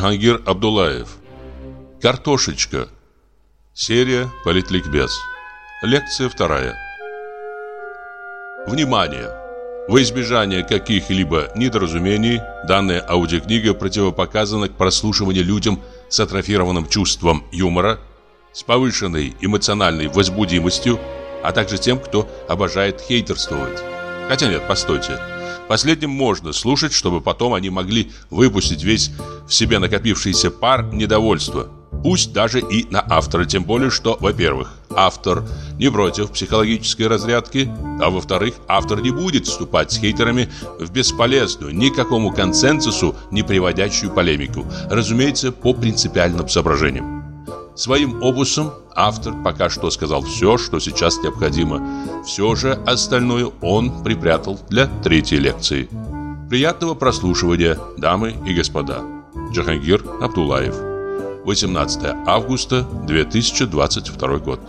Джахангир Абдулаев. Картошечка. Серия Политликбез. Лекция вторая. Внимание! Во избежание каких-либо недоразумений, данная аудиокнига противопоказана к прослушиванию людям с атрофированным чувством юмора, с повышенной эмоциональной возбудимостью, а также тем, кто обожает хейтерствовать. Хотя нет, постойте. Последним можно слушать, чтобы потом они могли выпустить весь в себе накопившийся пар недовольства. Пусть даже и на автора, тем более, что, во-первых, автор не против психологической разрядки, а во-вторых, автор не будет вступать с хейтерами в бесполезную, никакому консенсусу не приводящую полемику, разумеется, по принципиальным соображениям. Своим опусом автор пока что сказал все, что сейчас необходимо. Все же остальное он припрятал для третьей лекции. Приятного прослушивания, дамы и господа. Джахангир Абдулаев. 18 августа 2022 год.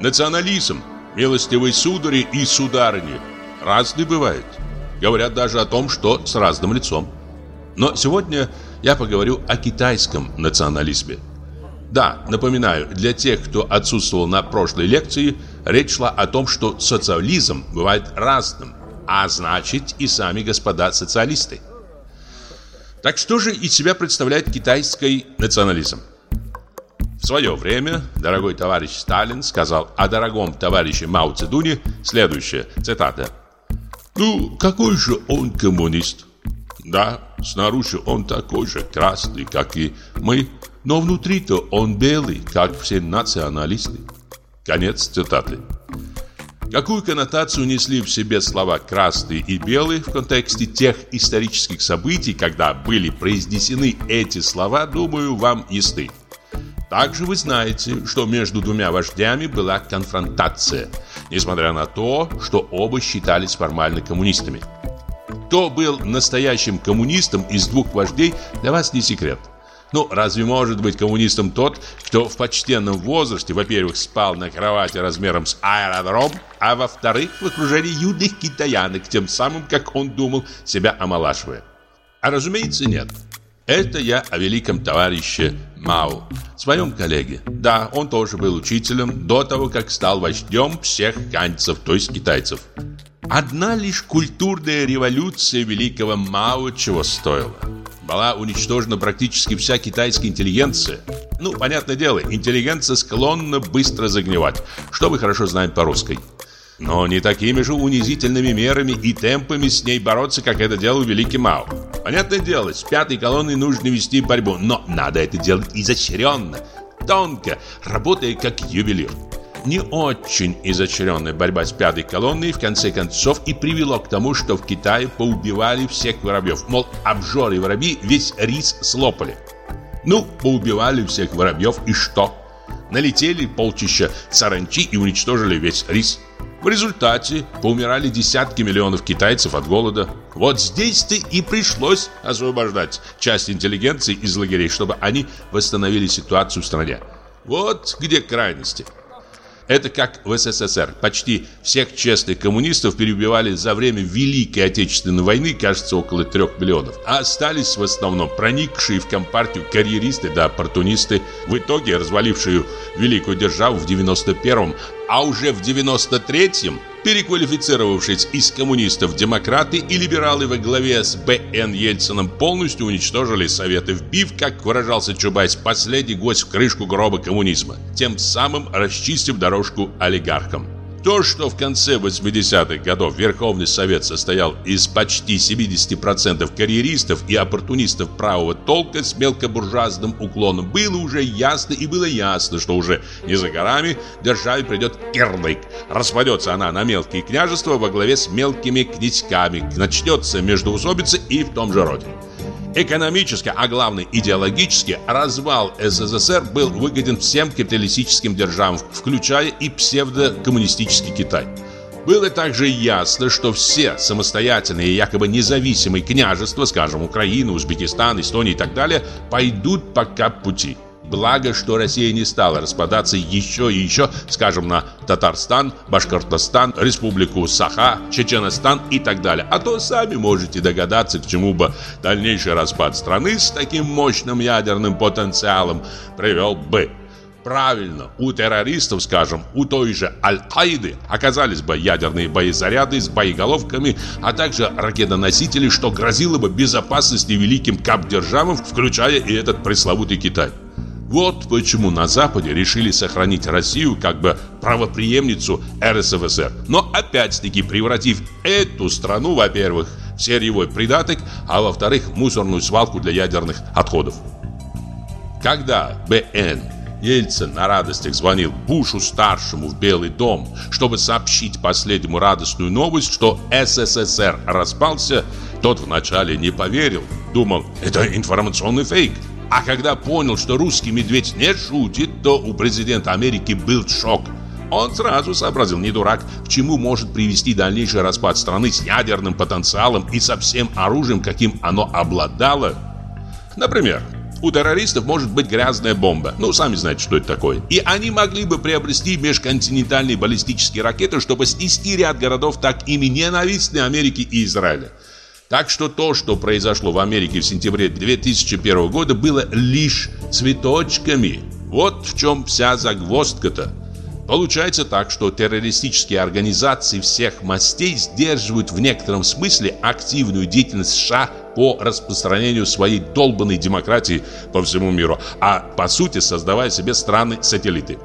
Национализм, милостивые судари и сударыни, разный бывает. Говорят даже о том, что с разным лицом. Но сегодня я поговорю о китайском национализме. Да, напоминаю, для тех, кто отсутствовал на прошлой лекции, речь шла о том, что социализм бывает разным, а значит и сами господа социалисты. Так что же из себя представляет китайский национализм? В свое время дорогой товарищ Сталин сказал о дорогом товарище Мао Цзэдуне следующее, цитата. «Ну, какой же он коммунист?» Да, снаружи он такой же красный, как и мы, но внутри-то он белый, как все националисты. Конец цитаты. Какую коннотацию несли в себе слова «красный» и «белый» в контексте тех исторических событий, когда были произнесены эти слова, думаю, вам ясны. Также вы знаете, что между двумя вождями была конфронтация, несмотря на то, что оба считались формально коммунистами. Кто был настоящим коммунистом из двух вождей, для вас не секрет. Ну, разве может быть коммунистом тот, кто в почтенном возрасте, во-первых, спал на кровати размером с аэродром, а во-вторых, в окружении юных китаянок, тем самым, как он думал, себя омолаживая? А разумеется, нет. Это я о великом товарище Мао, своем коллеге. Да, он тоже был учителем до того, как стал вождем всех ганцев, то есть китайцев. Одна лишь культурная революция великого Мао чего стоила. Была уничтожена практически вся китайская интеллигенция. Ну, понятное дело, интеллигенция склонна быстро загнивать, что мы хорошо знаем по-русски. Но не такими же унизительными мерами и темпами с ней бороться, как это делал великий Мао. Понятное дело, с пятой колонной нужно вести борьбу, но надо это делать изощренно, тонко, работая как ювелир не очень изощренная борьба с пятой колонной в конце концов и привело к тому, что в Китае поубивали всех воробьев. Мол, обжоры воробьи весь рис слопали. Ну, поубивали всех воробьев и что? Налетели полчища саранчи и уничтожили весь рис. В результате поумирали десятки миллионов китайцев от голода. Вот здесь-то и пришлось освобождать часть интеллигенции из лагерей, чтобы они восстановили ситуацию в стране. Вот где крайности. Это как в СССР. Почти всех честных коммунистов перебивали за время Великой Отечественной войны, кажется, около трех миллионов. А остались в основном проникшие в компартию карьеристы да оппортунисты, в итоге развалившие великую державу в 91-м, а уже в 93-м переквалифицировавшись из коммунистов демократы и либералы во главе с Б.Н. Ельцином полностью уничтожили Советы, вбив, как выражался Чубайс, последний гвоздь в крышку гроба коммунизма, тем самым расчистив дорожку олигархам. То, что в конце 80-х годов Верховный Совет состоял из почти 70% карьеристов и оппортунистов правого толка с мелкобуржуазным уклоном, было уже ясно и было ясно, что уже не за горами державе придет кирдык. Распадется она на мелкие княжества во главе с мелкими князьками, начнется междоусобица и в том же роде. Экономически, а главное идеологически, развал СССР был выгоден всем капиталистическим державам, включая и псевдокоммунистический Китай. Было также ясно, что все самостоятельные якобы независимые княжества, скажем, Украина, Узбекистан, Эстония и так далее, пойдут пока пути. Благо, что Россия не стала распадаться еще и еще, скажем, на Татарстан, Башкортостан, Республику Саха, Чеченстан и так далее. А то сами можете догадаться, к чему бы дальнейший распад страны с таким мощным ядерным потенциалом привел бы. Правильно, у террористов, скажем, у той же Аль-Каиды оказались бы ядерные боезаряды с боеголовками, а также ракетоносители, что грозило бы безопасности великим кап-державам, включая и этот пресловутый Китай. Вот почему на Западе решили сохранить Россию как бы правоприемницу РСФСР, но опять-таки превратив эту страну, во-первых, в сырьевой придаток, а во-вторых, мусорную свалку для ядерных отходов. Когда БН Ельцин на радостях звонил Бушу-старшему в Белый дом, чтобы сообщить последнему радостную новость, что СССР распался, тот вначале не поверил, думал, это информационный фейк. А когда понял, что русский медведь не шутит, то у президента Америки был шок. Он сразу сообразил, не дурак, к чему может привести дальнейший распад страны с ядерным потенциалом и со всем оружием, каким оно обладало. Например, у террористов может быть грязная бомба. Ну, сами знаете, что это такое. И они могли бы приобрести межконтинентальные баллистические ракеты, чтобы снести ряд городов так ими ненавистной Америки и Израиля. Так что то, что произошло в Америке в сентябре 2001 года, было лишь цветочками. Вот в чем вся загвоздка-то. Получается так, что террористические организации всех мастей сдерживают в некотором смысле активную деятельность США по распространению своей долбанной демократии по всему миру, а по сути создавая себе страны-сателлиты.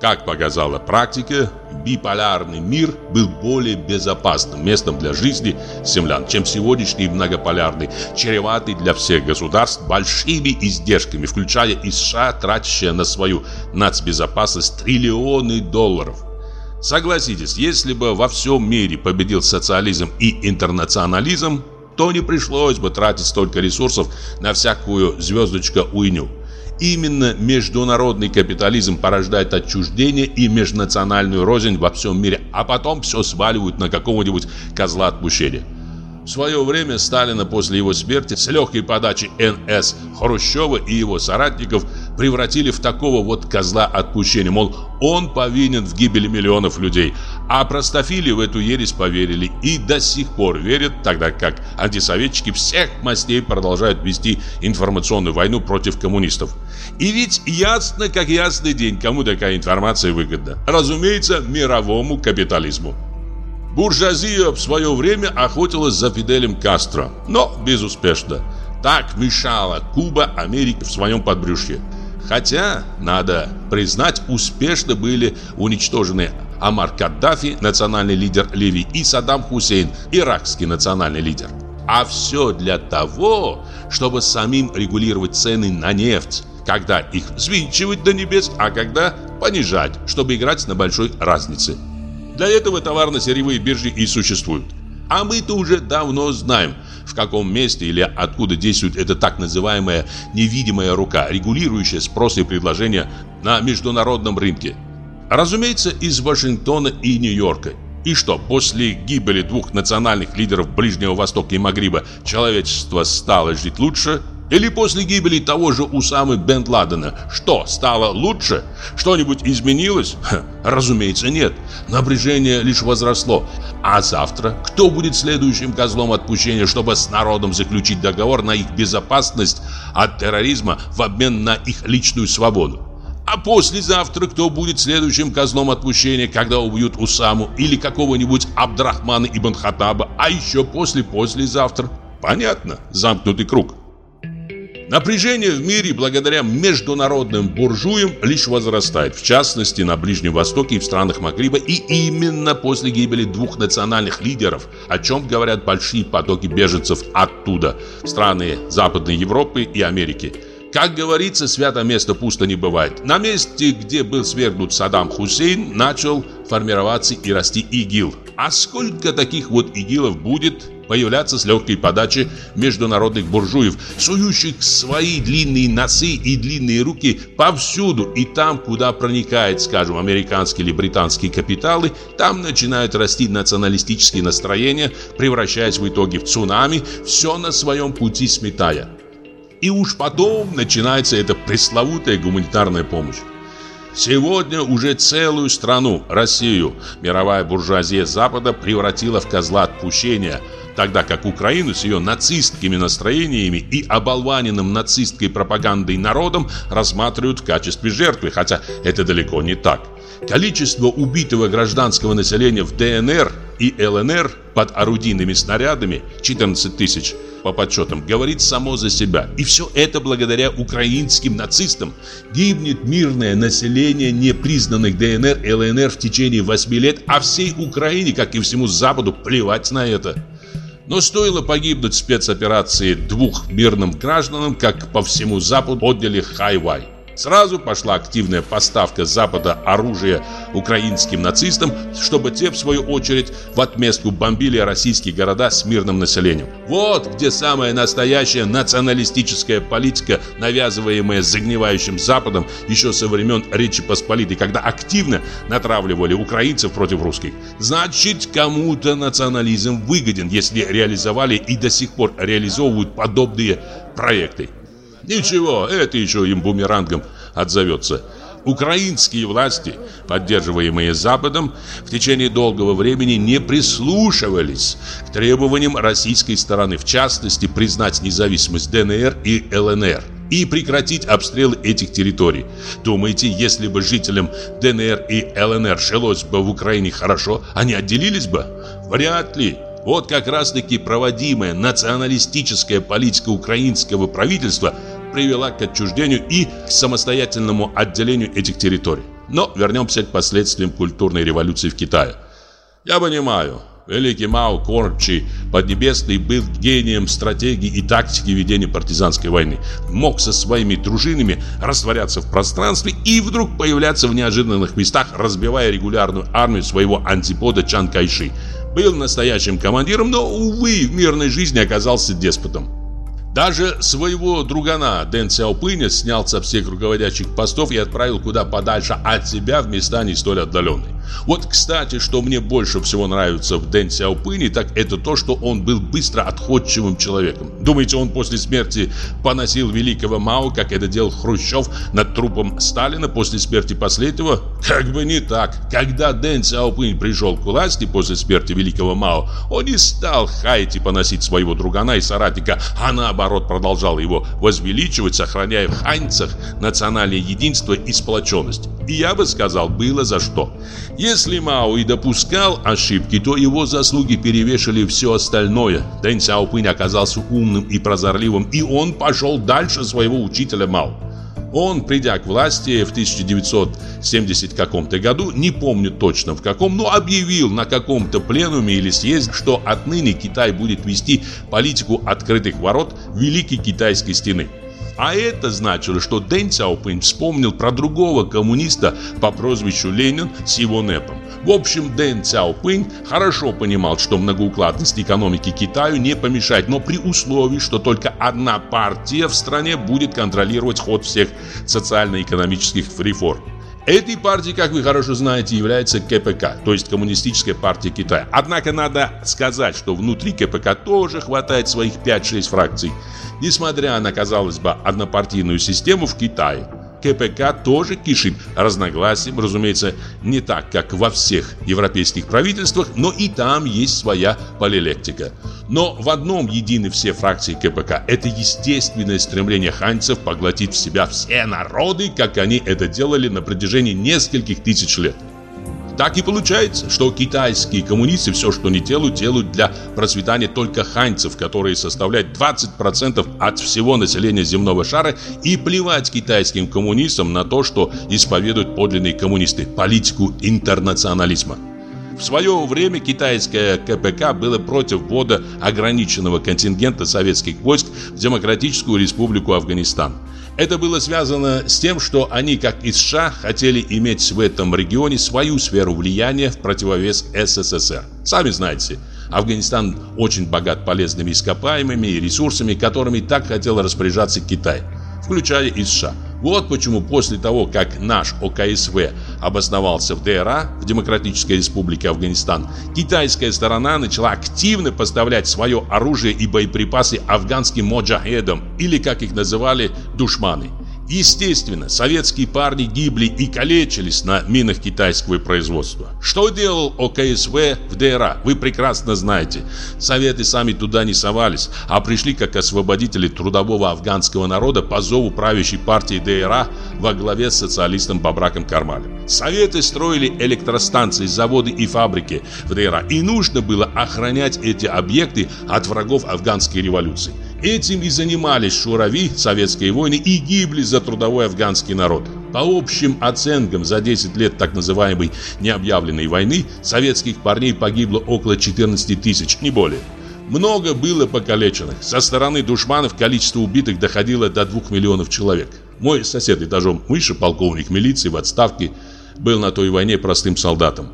Как показала практика, биполярный мир был более безопасным местом для жизни землян, чем сегодняшний многополярный, чреватый для всех государств большими издержками, включая и США, тратящие на свою нацбезопасность триллионы долларов. Согласитесь, если бы во всем мире победил социализм и интернационализм, то не пришлось бы тратить столько ресурсов на всякую звездочка-уйню. Именно международный капитализм порождает отчуждение и межнациональную рознь во всем мире, а потом все сваливают на какого-нибудь козла отпущения. В свое время Сталина после его смерти с легкой подачи НС Хрущева и его соратников превратили в такого вот козла отпущения, мол, он повинен в гибели миллионов людей, а простофили в эту ересь поверили и до сих пор верят, тогда как антисоветчики всех мастей продолжают вести информационную войну против коммунистов. И ведь ясно, как ясный день, кому такая информация выгодна. Разумеется, мировому капитализму. Буржуазия в свое время охотилась за Фиделем Кастро, но безуспешно. Так мешала Куба Америке в своем подбрюшье. Хотя, надо признать, успешно были уничтожены Амар Каддафи, национальный лидер Ливии, и Саддам Хусейн, иракский национальный лидер. А все для того, чтобы самим регулировать цены на нефть, когда их взвинчивать до небес, а когда понижать, чтобы играть на большой разнице. Для этого товарно-сырьевые биржи и существуют. А мы-то уже давно знаем, в каком месте или откуда действует эта так называемая невидимая рука, регулирующая спрос и предложение на международном рынке. Разумеется, из Вашингтона и Нью-Йорка. И что, после гибели двух национальных лидеров Ближнего Востока и Магриба человечество стало жить лучше – или после гибели того же Усамы бен Ладена Что, стало лучше? Что-нибудь изменилось? Ха, разумеется, нет. Напряжение лишь возросло. А завтра кто будет следующим козлом отпущения, чтобы с народом заключить договор на их безопасность от терроризма в обмен на их личную свободу? А послезавтра кто будет следующим козлом отпущения, когда убьют Усаму или какого-нибудь Абдрахмана ибн Хатаба, а еще после-послезавтра? Понятно, замкнутый круг. Напряжение в мире благодаря международным буржуям лишь возрастает, в частности на Ближнем Востоке и в странах Магриба, и именно после гибели двух национальных лидеров, о чем говорят большие потоки беженцев оттуда, страны Западной Европы и Америки. Как говорится, свято место пусто не бывает. На месте, где был свергнут Саддам Хусейн, начал формироваться и расти ИГИЛ. А сколько таких вот ИГИЛов будет, появляться с легкой подачи международных буржуев, сующих свои длинные носы и длинные руки повсюду, и там, куда проникает, скажем, американские или британские капиталы, там начинают расти националистические настроения, превращаясь в итоге в цунами, все на своем пути сметая. И уж потом начинается эта пресловутая гуманитарная помощь. Сегодня уже целую страну, Россию, мировая буржуазия Запада превратила в козла отпущения, тогда как Украину с ее нацистскими настроениями и оболваненным нацистской пропагандой народом рассматривают в качестве жертвы, хотя это далеко не так. Количество убитого гражданского населения в ДНР и ЛНР под орудийными снарядами 14 тысяч по подсчетам говорит само за себя. И все это благодаря украинским нацистам. Гибнет мирное население непризнанных ДНР и ЛНР в течение 8 лет, а всей Украине, как и всему Западу, плевать на это. Но стоило погибнуть в спецоперации двух мирным гражданам, как по всему Западу подняли хай-вай. Сразу пошла активная поставка Запада оружия украинским нацистам, чтобы те, в свою очередь, в отместку бомбили российские города с мирным населением. Вот где самая настоящая националистическая политика, навязываемая загнивающим Западом еще со времен Речи Посполитой, когда активно натравливали украинцев против русских. Значит, кому-то национализм выгоден, если реализовали и до сих пор реализовывают подобные проекты. Ничего, это еще им бумерангом отзовется. Украинские власти, поддерживаемые Западом, в течение долгого времени не прислушивались к требованиям российской стороны, в частности, признать независимость ДНР и ЛНР и прекратить обстрелы этих территорий. Думаете, если бы жителям ДНР и ЛНР жилось бы в Украине хорошо, они отделились бы? Вряд ли. Вот как раз-таки проводимая националистическая политика украинского правительства – привела к отчуждению и к самостоятельному отделению этих территорий. Но вернемся к последствиям культурной революции в Китае. Я понимаю, великий Мао Корчи Поднебесный был гением стратегии и тактики ведения партизанской войны. Мог со своими дружинами растворяться в пространстве и вдруг появляться в неожиданных местах, разбивая регулярную армию своего антипода Чан Кайши. Был настоящим командиром, но, увы, в мирной жизни оказался деспотом. Даже своего другана Дэн Сяопыня снял со всех руководящих постов и отправил куда подальше от себя в места не столь отдаленные. Вот, кстати, что мне больше всего нравится в Дэн Сяопыне, так это то, что он был быстро отходчивым человеком. Думаете, он после смерти поносил великого Мао, как это делал Хрущев над трупом Сталина после смерти последнего? Как бы не так. Когда Дэн Сяопынь пришел к власти после смерти великого Мао, он не стал хаять и поносить своего другана и соратника, а наоборот продолжал его возвеличивать, сохраняя в ханьцах национальное единство и сплоченность. И я бы сказал, было за что. Если Мао и допускал ошибки, то его заслуги перевешивали все остальное. Дэн Сяопынь оказался умным и прозорливым, и он пошел дальше своего учителя Мао. Он, придя к власти в 1970 каком-то году, не помню точно в каком, но объявил на каком-то пленуме или съезде, что отныне Китай будет вести политику открытых ворот Великой Китайской стены. А это значило, что Дэн Цяопинь вспомнил про другого коммуниста по прозвищу Ленин с его НЭПом. В общем, Дэн Цяопинь хорошо понимал, что многоукладность экономики Китаю не помешает, но при условии, что только одна партия в стране будет контролировать ход всех социально-экономических реформ. Этой партией, как вы хорошо знаете, является КПК, то есть Коммунистическая партия Китая. Однако надо сказать, что внутри КПК тоже хватает своих 5-6 фракций. Несмотря на, казалось бы, однопартийную систему в Китае, КПК тоже кишит разногласием, разумеется, не так, как во всех европейских правительствах, но и там есть своя полилектика. Но в одном едины все фракции КПК – это естественное стремление ханьцев поглотить в себя все народы, как они это делали на протяжении нескольких тысяч лет. Так и получается, что китайские коммунисты все, что не делают, делают для процветания только ханьцев, которые составляют 20% от всего населения земного шара, и плевать китайским коммунистам на то, что исповедуют подлинные коммунисты – политику интернационализма. В свое время китайское КПК было против ввода ограниченного контингента советских войск в Демократическую Республику Афганистан. Это было связано с тем, что они, как и США, хотели иметь в этом регионе свою сферу влияния в противовес СССР. Сами знаете, Афганистан очень богат полезными ископаемыми и ресурсами, которыми так хотел распоряжаться Китай, включая и США. Вот почему после того, как наш ОКСВ обосновался в ДРА, в Демократической Республике Афганистан, китайская сторона начала активно поставлять свое оружие и боеприпасы афганским моджахедам, или, как их называли, душманы. Естественно, советские парни гибли и калечились на минах китайского производства. Что делал ОКСВ в ДРА, вы прекрасно знаете. Советы сами туда не совались, а пришли как освободители трудового афганского народа по зову правящей партии ДРА во главе с социалистом Бабраком Кармалем. Советы строили электростанции, заводы и фабрики в ДРА, и нужно было охранять эти объекты от врагов афганской революции. Этим и занимались шурави, советские войны и гибли за трудовой афганский народ. По общим оценкам, за 10 лет так называемой необъявленной войны советских парней погибло около 14 тысяч, не более. Много было покалеченных. Со стороны душманов количество убитых доходило до 2 миллионов человек. Мой сосед этажом выше, полковник милиции в отставке, был на той войне простым солдатом.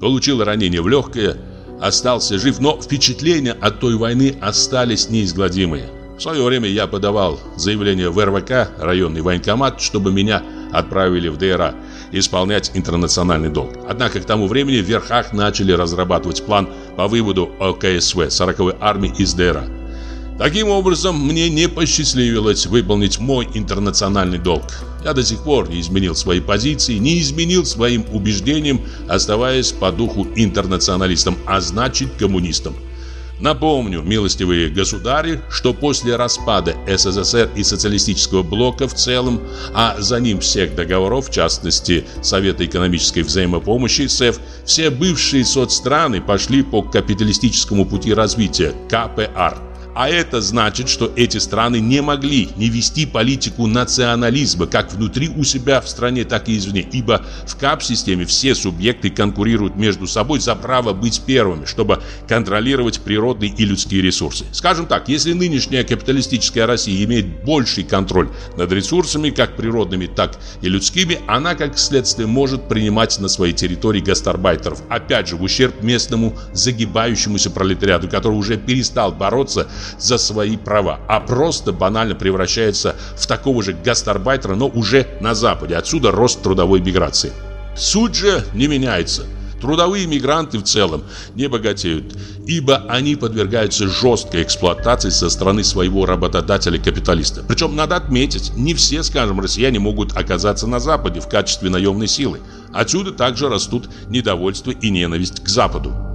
Получил ранение в легкое, остался жив, но впечатления от той войны остались неизгладимые. В свое время я подавал заявление в РВК, районный военкомат, чтобы меня отправили в ДРА исполнять интернациональный долг. Однако к тому времени в верхах начали разрабатывать план по выводу ОКСВ 40-й армии из ДРА. Таким образом, мне не посчастливилось выполнить мой интернациональный долг. Я до сих пор не изменил свои позиции, не изменил своим убеждениям, оставаясь по духу интернационалистом, а значит коммунистом. Напомню, милостивые государи, что после распада СССР и социалистического блока в целом, а за ним всех договоров, в частности Совета экономической взаимопомощи СЭФ, все бывшие соцстраны пошли по капиталистическому пути развития КПР – а это значит, что эти страны не могли не вести политику национализма как внутри у себя в стране, так и извне, ибо в КАП-системе все субъекты конкурируют между собой за право быть первыми, чтобы контролировать природные и людские ресурсы. Скажем так, если нынешняя капиталистическая Россия имеет больший контроль над ресурсами, как природными, так и людскими, она, как следствие, может принимать на своей территории гастарбайтеров, опять же, в ущерб местному загибающемуся пролетариату, который уже перестал бороться за свои права, а просто банально превращается в такого же гастарбайтера, но уже на Западе. Отсюда рост трудовой миграции. Суть же не меняется. Трудовые мигранты в целом не богатеют, ибо они подвергаются жесткой эксплуатации со стороны своего работодателя-капиталиста. Причем надо отметить, не все, скажем, россияне могут оказаться на Западе в качестве наемной силы. Отсюда также растут недовольство и ненависть к Западу.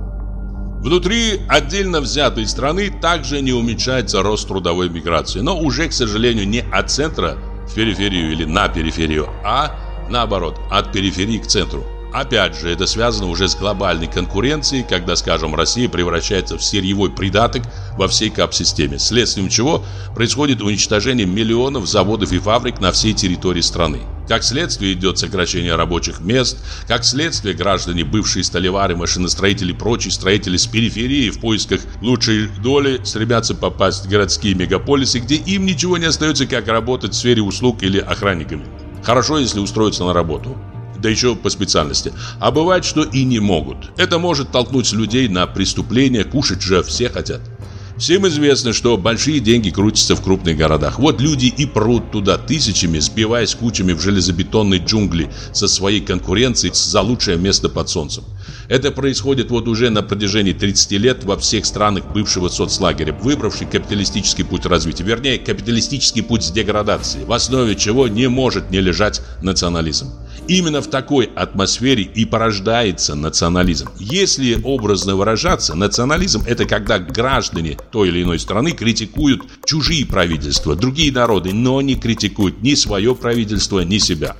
Внутри отдельно взятой страны также не уменьшается рост трудовой миграции, но уже, к сожалению, не от центра в периферию или на периферию, а наоборот, от периферии к центру. Опять же, это связано уже с глобальной конкуренцией, когда, скажем, Россия превращается в сырьевой придаток во всей КАП-системе, следствием чего происходит уничтожение миллионов заводов и фабрик на всей территории страны. Как следствие идет сокращение рабочих мест, как следствие граждане, бывшие столевары, машиностроители и прочие строители с периферии в поисках лучшей доли стремятся попасть в городские мегаполисы, где им ничего не остается, как работать в сфере услуг или охранниками. Хорошо, если устроиться на работу да еще по специальности. А бывает, что и не могут. Это может толкнуть людей на преступления, кушать же все хотят. Всем известно, что большие деньги крутятся в крупных городах. Вот люди и прут туда тысячами, сбиваясь кучами в железобетонной джунгли со своей конкуренцией за лучшее место под солнцем. Это происходит вот уже на протяжении 30 лет во всех странах бывшего соцлагеря, выбравший капиталистический путь развития, вернее, капиталистический путь деградации, в основе чего не может не лежать национализм. Именно в такой атмосфере и порождается национализм. Если образно выражаться, национализм – это когда граждане той или иной страны критикуют чужие правительства, другие народы, но не критикуют ни свое правительство, ни себя.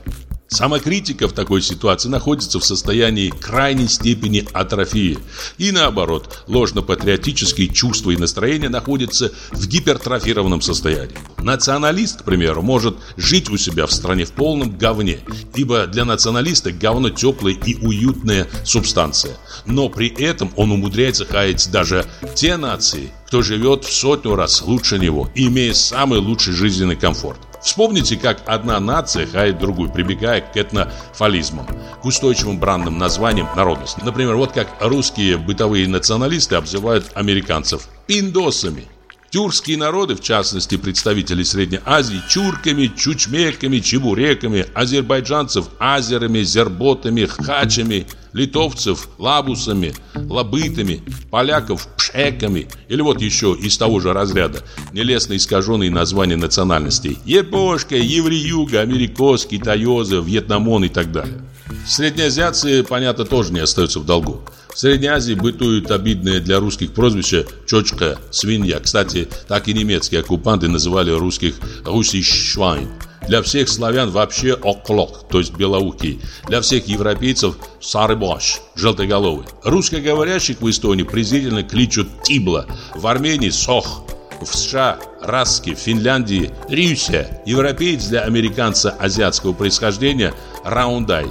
Самокритика в такой ситуации находится в состоянии крайней степени атрофии. И наоборот, ложно-патриотические чувства и настроения находятся в гипертрофированном состоянии. Националист, к примеру, может жить у себя в стране в полном говне, ибо для националиста говно теплая и уютная субстанция. Но при этом он умудряется хаять даже те нации, кто живет в сотню раз лучше него, имея самый лучший жизненный комфорт. Вспомните, как одна нация хает другую, прибегая к этнофализмам, к устойчивым брандным названиям народности. Например, вот как русские бытовые националисты обзывают американцев пиндосами. Тюркские народы, в частности представители Средней Азии, чурками, чучмеками, чебуреками, азербайджанцев азерами, зерботами, хачами, литовцев лабусами, лабытами, поляков пшеками, или вот еще из того же разряда нелестно искаженные названия национальностей – епошка, евреюга, америкос, китаёзы, вьетнамон и так далее. Среднеазиатцы, понятно, тоже не остаются в долгу. В Средней Азии бытует обидное для русских прозвище «чочка», «свинья». Кстати, так и немецкие оккупанты называли русских «русишшвайн». Для всех славян вообще оклок, то есть белоухий. Для всех европейцев сарыбош, желтоголовый. Русскоговорящих в Эстонии презрительно кличут тибла, в Армении сох, в США раски, в Финляндии рюся. Европеец для американца азиатского происхождения раундай,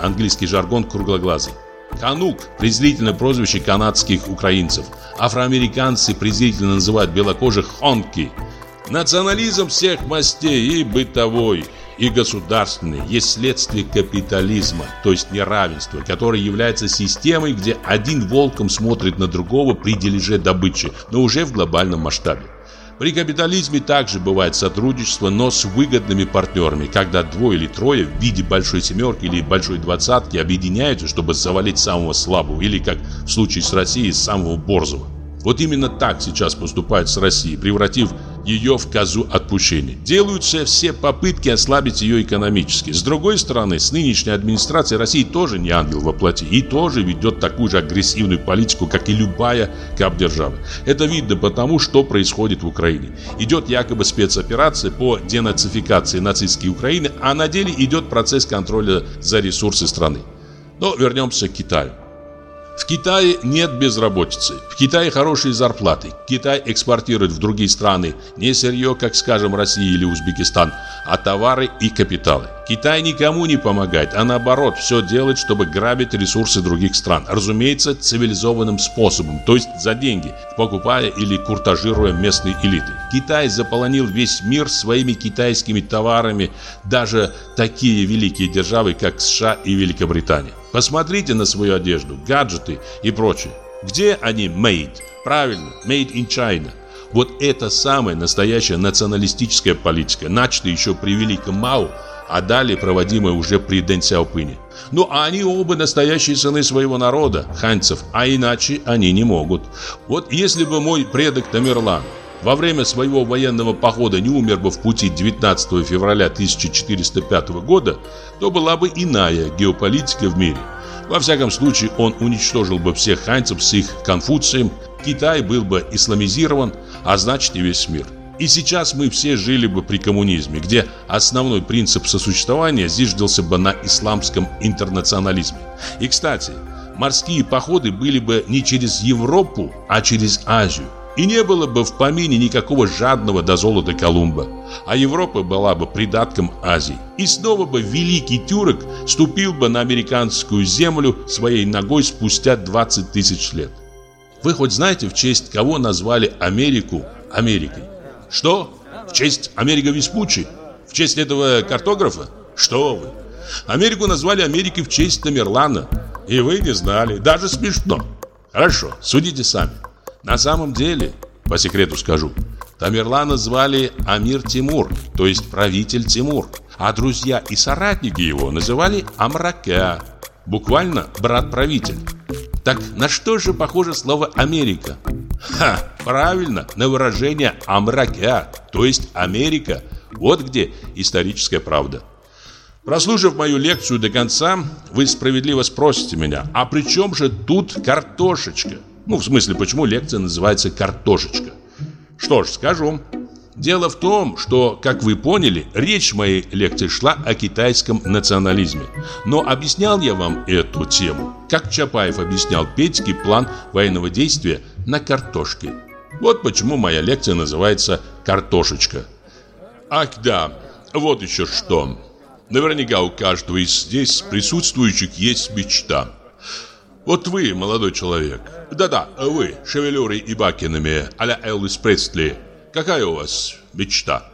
английский жаргон круглоглазый. Канук – презрительное прозвище канадских украинцев. Афроамериканцы презрительно называют белокожих хонки. Национализм всех мастей и бытовой, и государственный есть следствие капитализма, то есть неравенства, которое является системой, где один волком смотрит на другого при дележе добычи, но уже в глобальном масштабе. При капитализме также бывает сотрудничество, но с выгодными партнерами, когда двое или трое в виде большой семерки или большой двадцатки объединяются, чтобы завалить самого слабого, или, как в случае с Россией, самого борзого. Вот именно так сейчас поступают с Россией, превратив ее в козу отпущения. Делаются все попытки ослабить ее экономически. С другой стороны, с нынешней администрацией России тоже не ангел во плоти и тоже ведет такую же агрессивную политику, как и любая капдержава. Это видно потому, что происходит в Украине. Идет якобы спецоперация по денацификации нацистской Украины, а на деле идет процесс контроля за ресурсы страны. Но вернемся к Китаю. В Китае нет безработицы. В Китае хорошие зарплаты. Китай экспортирует в другие страны не сырье, как, скажем, Россия или Узбекистан, а товары и капиталы. Китай никому не помогает, а наоборот, все делает, чтобы грабить ресурсы других стран. Разумеется, цивилизованным способом, то есть за деньги, покупая или куртажируя местные элиты. Китай заполонил весь мир своими китайскими товарами, даже такие великие державы, как США и Великобритания. Посмотрите на свою одежду, гаджеты и прочее. Где они made? Правильно, made in China. Вот это самая настоящая националистическая политика, начатая еще при Великом Мао, а далее проводимая уже при Дэн Сяопыне. Ну, а они оба настоящие сыны своего народа, ханьцев, а иначе они не могут. Вот если бы мой предок Тамерлан во время своего военного похода не умер бы в пути 19 февраля 1405 года, то была бы иная геополитика в мире. Во всяком случае, он уничтожил бы всех ханьцев с их Конфуцием, Китай был бы исламизирован, а значит и весь мир. И сейчас мы все жили бы при коммунизме, где основной принцип сосуществования зиждался бы на исламском интернационализме. И, кстати, морские походы были бы не через Европу, а через Азию. И не было бы в помине никакого жадного до золота Колумба. А Европа была бы придатком Азии. И снова бы великий тюрок ступил бы на американскую землю своей ногой спустя 20 тысяч лет. Вы хоть знаете, в честь кого назвали Америку Америкой? Что? В честь Америка Веспуччи? В честь этого картографа? Что вы? Америку назвали Америкой в честь Тамерлана. И вы не знали. Даже смешно. Хорошо, судите сами. На самом деле, по секрету скажу, Тамерлана звали Амир Тимур, то есть правитель Тимур. А друзья и соратники его называли Амракя, буквально брат-правитель. Так на что же похоже слово «Америка»? Ха, правильно, на выражение «Амракя», то есть «Америка». Вот где историческая правда. Прослушав мою лекцию до конца, вы справедливо спросите меня, а при чем же тут картошечка? Ну, в смысле, почему лекция называется «Картошечка»? Что ж, скажу. Дело в том, что, как вы поняли, речь моей лекции шла о китайском национализме. Но объяснял я вам эту тему, как Чапаев объяснял Петьке план военного действия на картошке. Вот почему моя лекция называется «Картошечка». Ах да, вот еще что. Наверняка у каждого из здесь присутствующих есть мечта – вот вы, молодой человек. Да-да, вы, шевелюрой и бакинами, а-ля Элвис Пресли. Какая у вас мечта?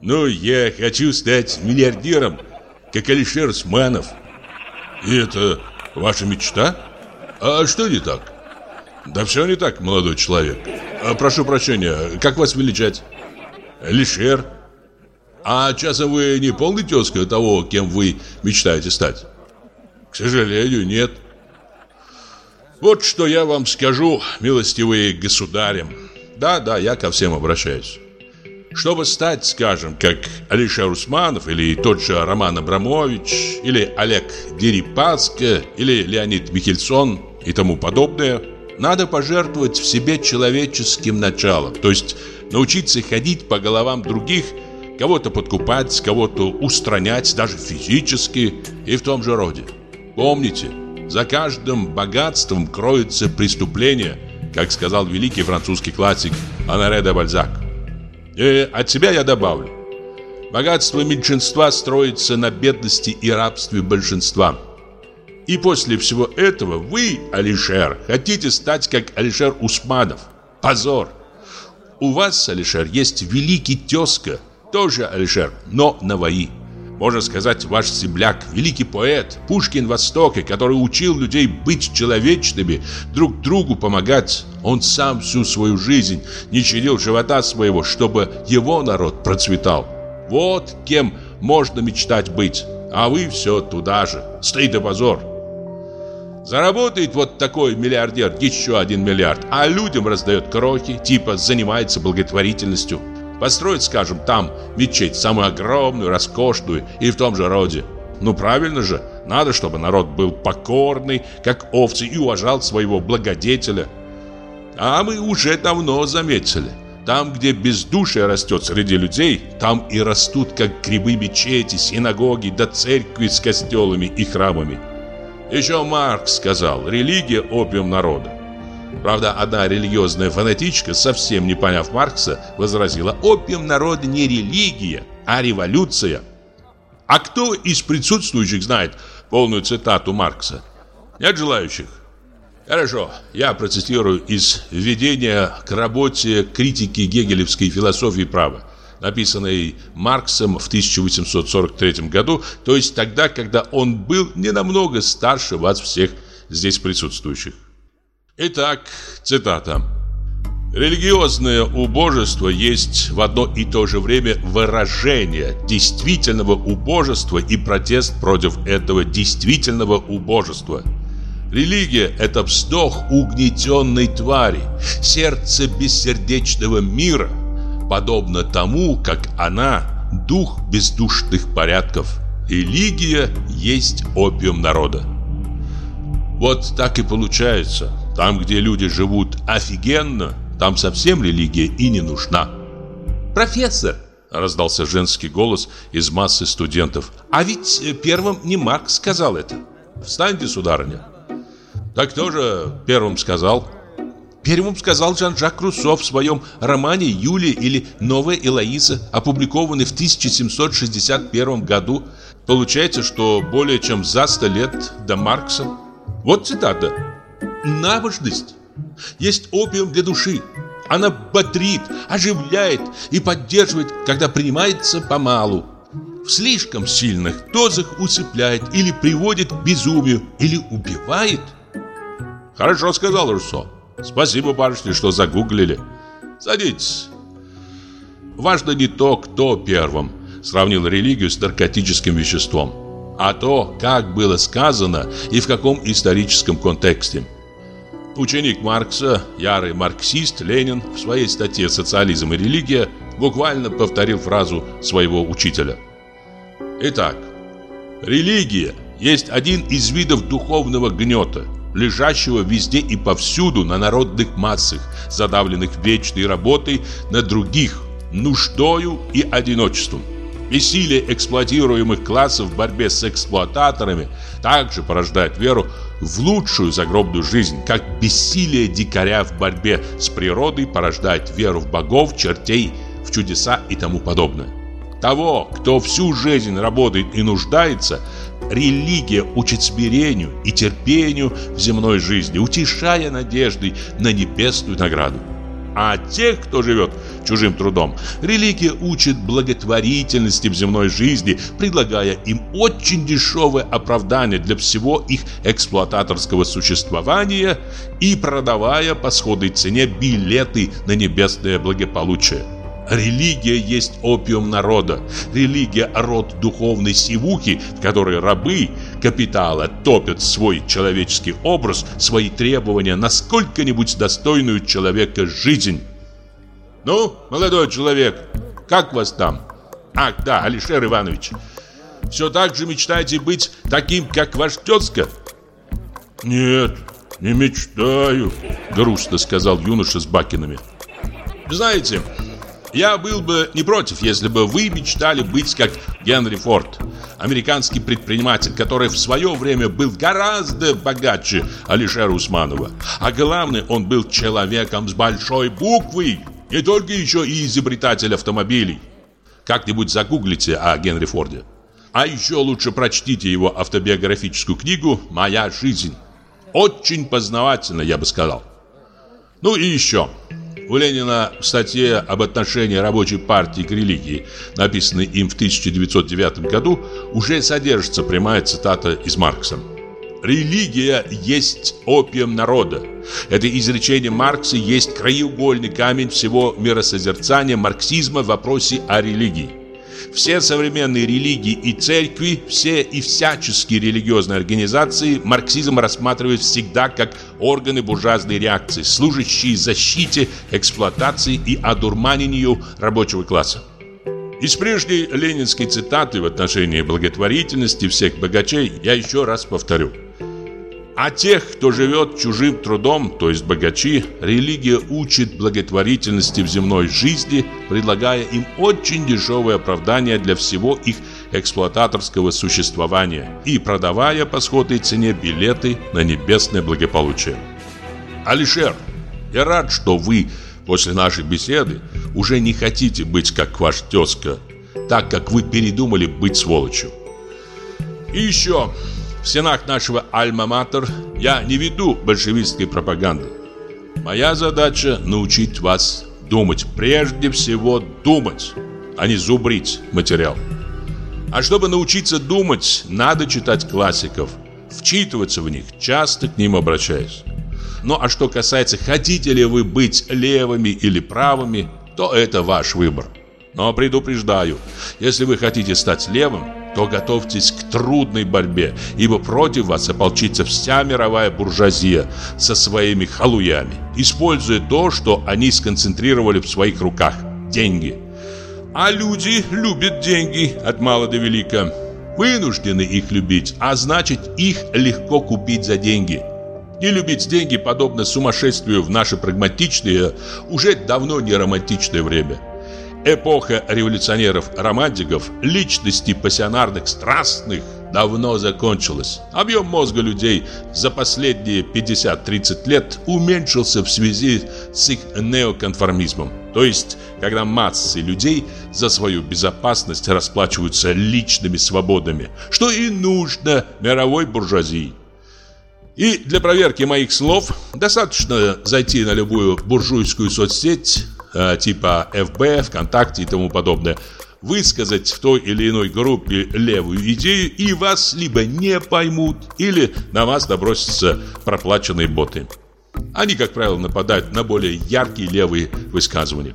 Ну, я хочу стать миллиардером, как Алишер Усманов. И это ваша мечта? А что не так? Да все не так, молодой человек. А, прошу прощения, как вас величать? Лишер. А часом вы не полный тезка того, кем вы мечтаете стать? К сожалению, нет. Вот что я вам скажу, милостивые государям. Да, да, я ко всем обращаюсь. Чтобы стать, скажем, как Алишер Усманов или тот же Роман Абрамович, или Олег Дерипаска, или Леонид Михельсон и тому подобное, надо пожертвовать в себе человеческим началом, то есть научиться ходить по головам других, кого-то подкупать, кого-то устранять, даже физически и в том же роде. Помните, за каждым богатством кроется преступление, как сказал великий французский классик Анаре де Бальзак. И от себя я добавлю. Богатство меньшинства строится на бедности и рабстве большинства. И после всего этого вы, Алишер, хотите стать как Алишер Усманов. Позор! У вас, Алишер, есть великий тезка, тоже Алишер, но Наваи. Можно сказать, ваш земляк, великий поэт, Пушкин Востока, который учил людей быть человечными, друг другу помогать. Он сам всю свою жизнь не щадил живота своего, чтобы его народ процветал. Вот кем можно мечтать быть. А вы все туда же. Стыд и позор. Заработает вот такой миллиардер еще один миллиард, а людям раздает крохи, типа занимается благотворительностью. Построить, скажем, там мечеть, самую огромную, роскошную и в том же роде. Ну правильно же, надо, чтобы народ был покорный, как овцы, и уважал своего благодетеля. А мы уже давно заметили. Там, где бездушие растет среди людей, там и растут, как грибы мечети, синагоги, да церкви с костелами и храмами. Еще Маркс сказал, религия – опиум народа. Правда, одна религиозная фанатичка, совсем не поняв Маркса, возразила «Опиум народа не религия, а революция». А кто из присутствующих знает полную цитату Маркса? Нет желающих? Хорошо, я процитирую из введения к работе критики гегелевской философии права, написанной Марксом в 1843 году, то есть тогда, когда он был не намного старше вас всех здесь присутствующих. Итак, цитата. Религиозное убожество есть в одно и то же время выражение действительного убожества и протест против этого действительного убожества. Религия – это вздох угнетенной твари, сердце бессердечного мира, подобно тому, как она – дух бездушных порядков. Религия есть опиум народа. Вот так и получается – там, где люди живут офигенно, там совсем религия и не нужна. «Профессор!» – раздался женский голос из массы студентов. «А ведь э, первым не Маркс сказал это. Встаньте, сударыня». «Так кто же первым сказал?» Первым сказал Жан-Жак Руссо в своем романе «Юлия» или «Новая Элоиза», опубликованный в 1761 году. Получается, что более чем за сто лет до Маркса. Вот цитата. Набожность есть опиум для души. Она бодрит, оживляет и поддерживает, когда принимается помалу. В слишком сильных дозах усыпляет или приводит к безумию, или убивает. Хорошо сказал Руссо. Спасибо, барышни, что загуглили. Садитесь. Важно не то, кто первым сравнил религию с наркотическим веществом, а то, как было сказано и в каком историческом контексте. Ученик Маркса, ярый марксист Ленин в своей статье «Социализм и религия» буквально повторил фразу своего учителя. Итак, религия есть один из видов духовного гнета, лежащего везде и повсюду на народных массах, задавленных вечной работой на других, нуждою и одиночеством. Бессилие эксплуатируемых классов в борьбе с эксплуататорами также порождает веру в лучшую загробную жизнь, как бессилие дикаря в борьбе с природой порождает веру в богов, чертей, в чудеса и тому подобное. Того, кто всю жизнь работает и нуждается, религия учит смирению и терпению в земной жизни, утешая надеждой на небесную награду. А тех, кто живет чужим трудом, религия учит благотворительности в земной жизни, предлагая им очень дешевое оправдание для всего их эксплуататорского существования и продавая по сходной цене билеты на небесное благополучие. Религия есть опиум народа. Религия – род духовной сивухи, в которой рабы капитала топят свой человеческий образ, свои требования на сколько-нибудь достойную человека жизнь. Ну, молодой человек, как вас там? Ах, да, Алишер Иванович. Все так же мечтаете быть таким, как ваш тезка? Нет, не мечтаю, грустно сказал юноша с бакинами. Знаете, я был бы не против, если бы вы мечтали быть как Генри Форд, американский предприниматель, который в свое время был гораздо богаче Алишера Усманова. А главное, он был человеком с большой буквы, не только еще и изобретатель автомобилей. Как-нибудь загуглите о Генри Форде. А еще лучше прочтите его автобиографическую книгу «Моя жизнь». Очень познавательно, я бы сказал. Ну и еще. У Ленина в статье об отношении рабочей партии к религии, написанной им в 1909 году, уже содержится прямая цитата из Маркса. «Религия есть опиум народа». Это изречение Маркса есть краеугольный камень всего миросозерцания марксизма в вопросе о религии. Все современные религии и церкви, все и всяческие религиозные организации марксизм рассматривает всегда как органы буржуазной реакции, служащие защите, эксплуатации и одурманению рабочего класса. Из прежней ленинской цитаты в отношении благотворительности всех богачей я еще раз повторю – а тех, кто живет чужим трудом, то есть богачи, религия учит благотворительности в земной жизни, предлагая им очень дешевое оправдание для всего их эксплуататорского существования и продавая по сходной цене билеты на небесное благополучие. Алишер, я рад, что вы после нашей беседы уже не хотите быть как ваш тезка, так как вы передумали быть сволочью. И еще... В стенах нашего Альма-Матер я не веду большевистской пропаганды. Моя задача научить вас думать, прежде всего думать, а не зубрить материал. А чтобы научиться думать, надо читать классиков, вчитываться в них, часто к ним обращаясь. Ну а что касается, хотите ли вы быть левыми или правыми, то это ваш выбор. Но предупреждаю, если вы хотите стать левым, то готовьтесь к трудной борьбе, ибо против вас ополчится вся мировая буржуазия со своими халуями, используя то, что они сконцентрировали в своих руках – деньги. А люди любят деньги от мала до велика. Вынуждены их любить, а значит их легко купить за деньги. Не любить деньги подобно сумасшествию в наше прагматичное, уже давно не романтичное время – Эпоха революционеров-романтиков, личностей пассионарных, страстных, давно закончилась. Объем мозга людей за последние 50-30 лет уменьшился в связи с их неоконформизмом. То есть, когда массы людей за свою безопасность расплачиваются личными свободами, что и нужно мировой буржуазии. И для проверки моих слов достаточно зайти на любую буржуйскую соцсеть, типа ФБ, ВКонтакте и тому подобное, высказать в той или иной группе левую идею, и вас либо не поймут, или на вас добросятся проплаченные боты. Они, как правило, нападают на более яркие левые высказывания.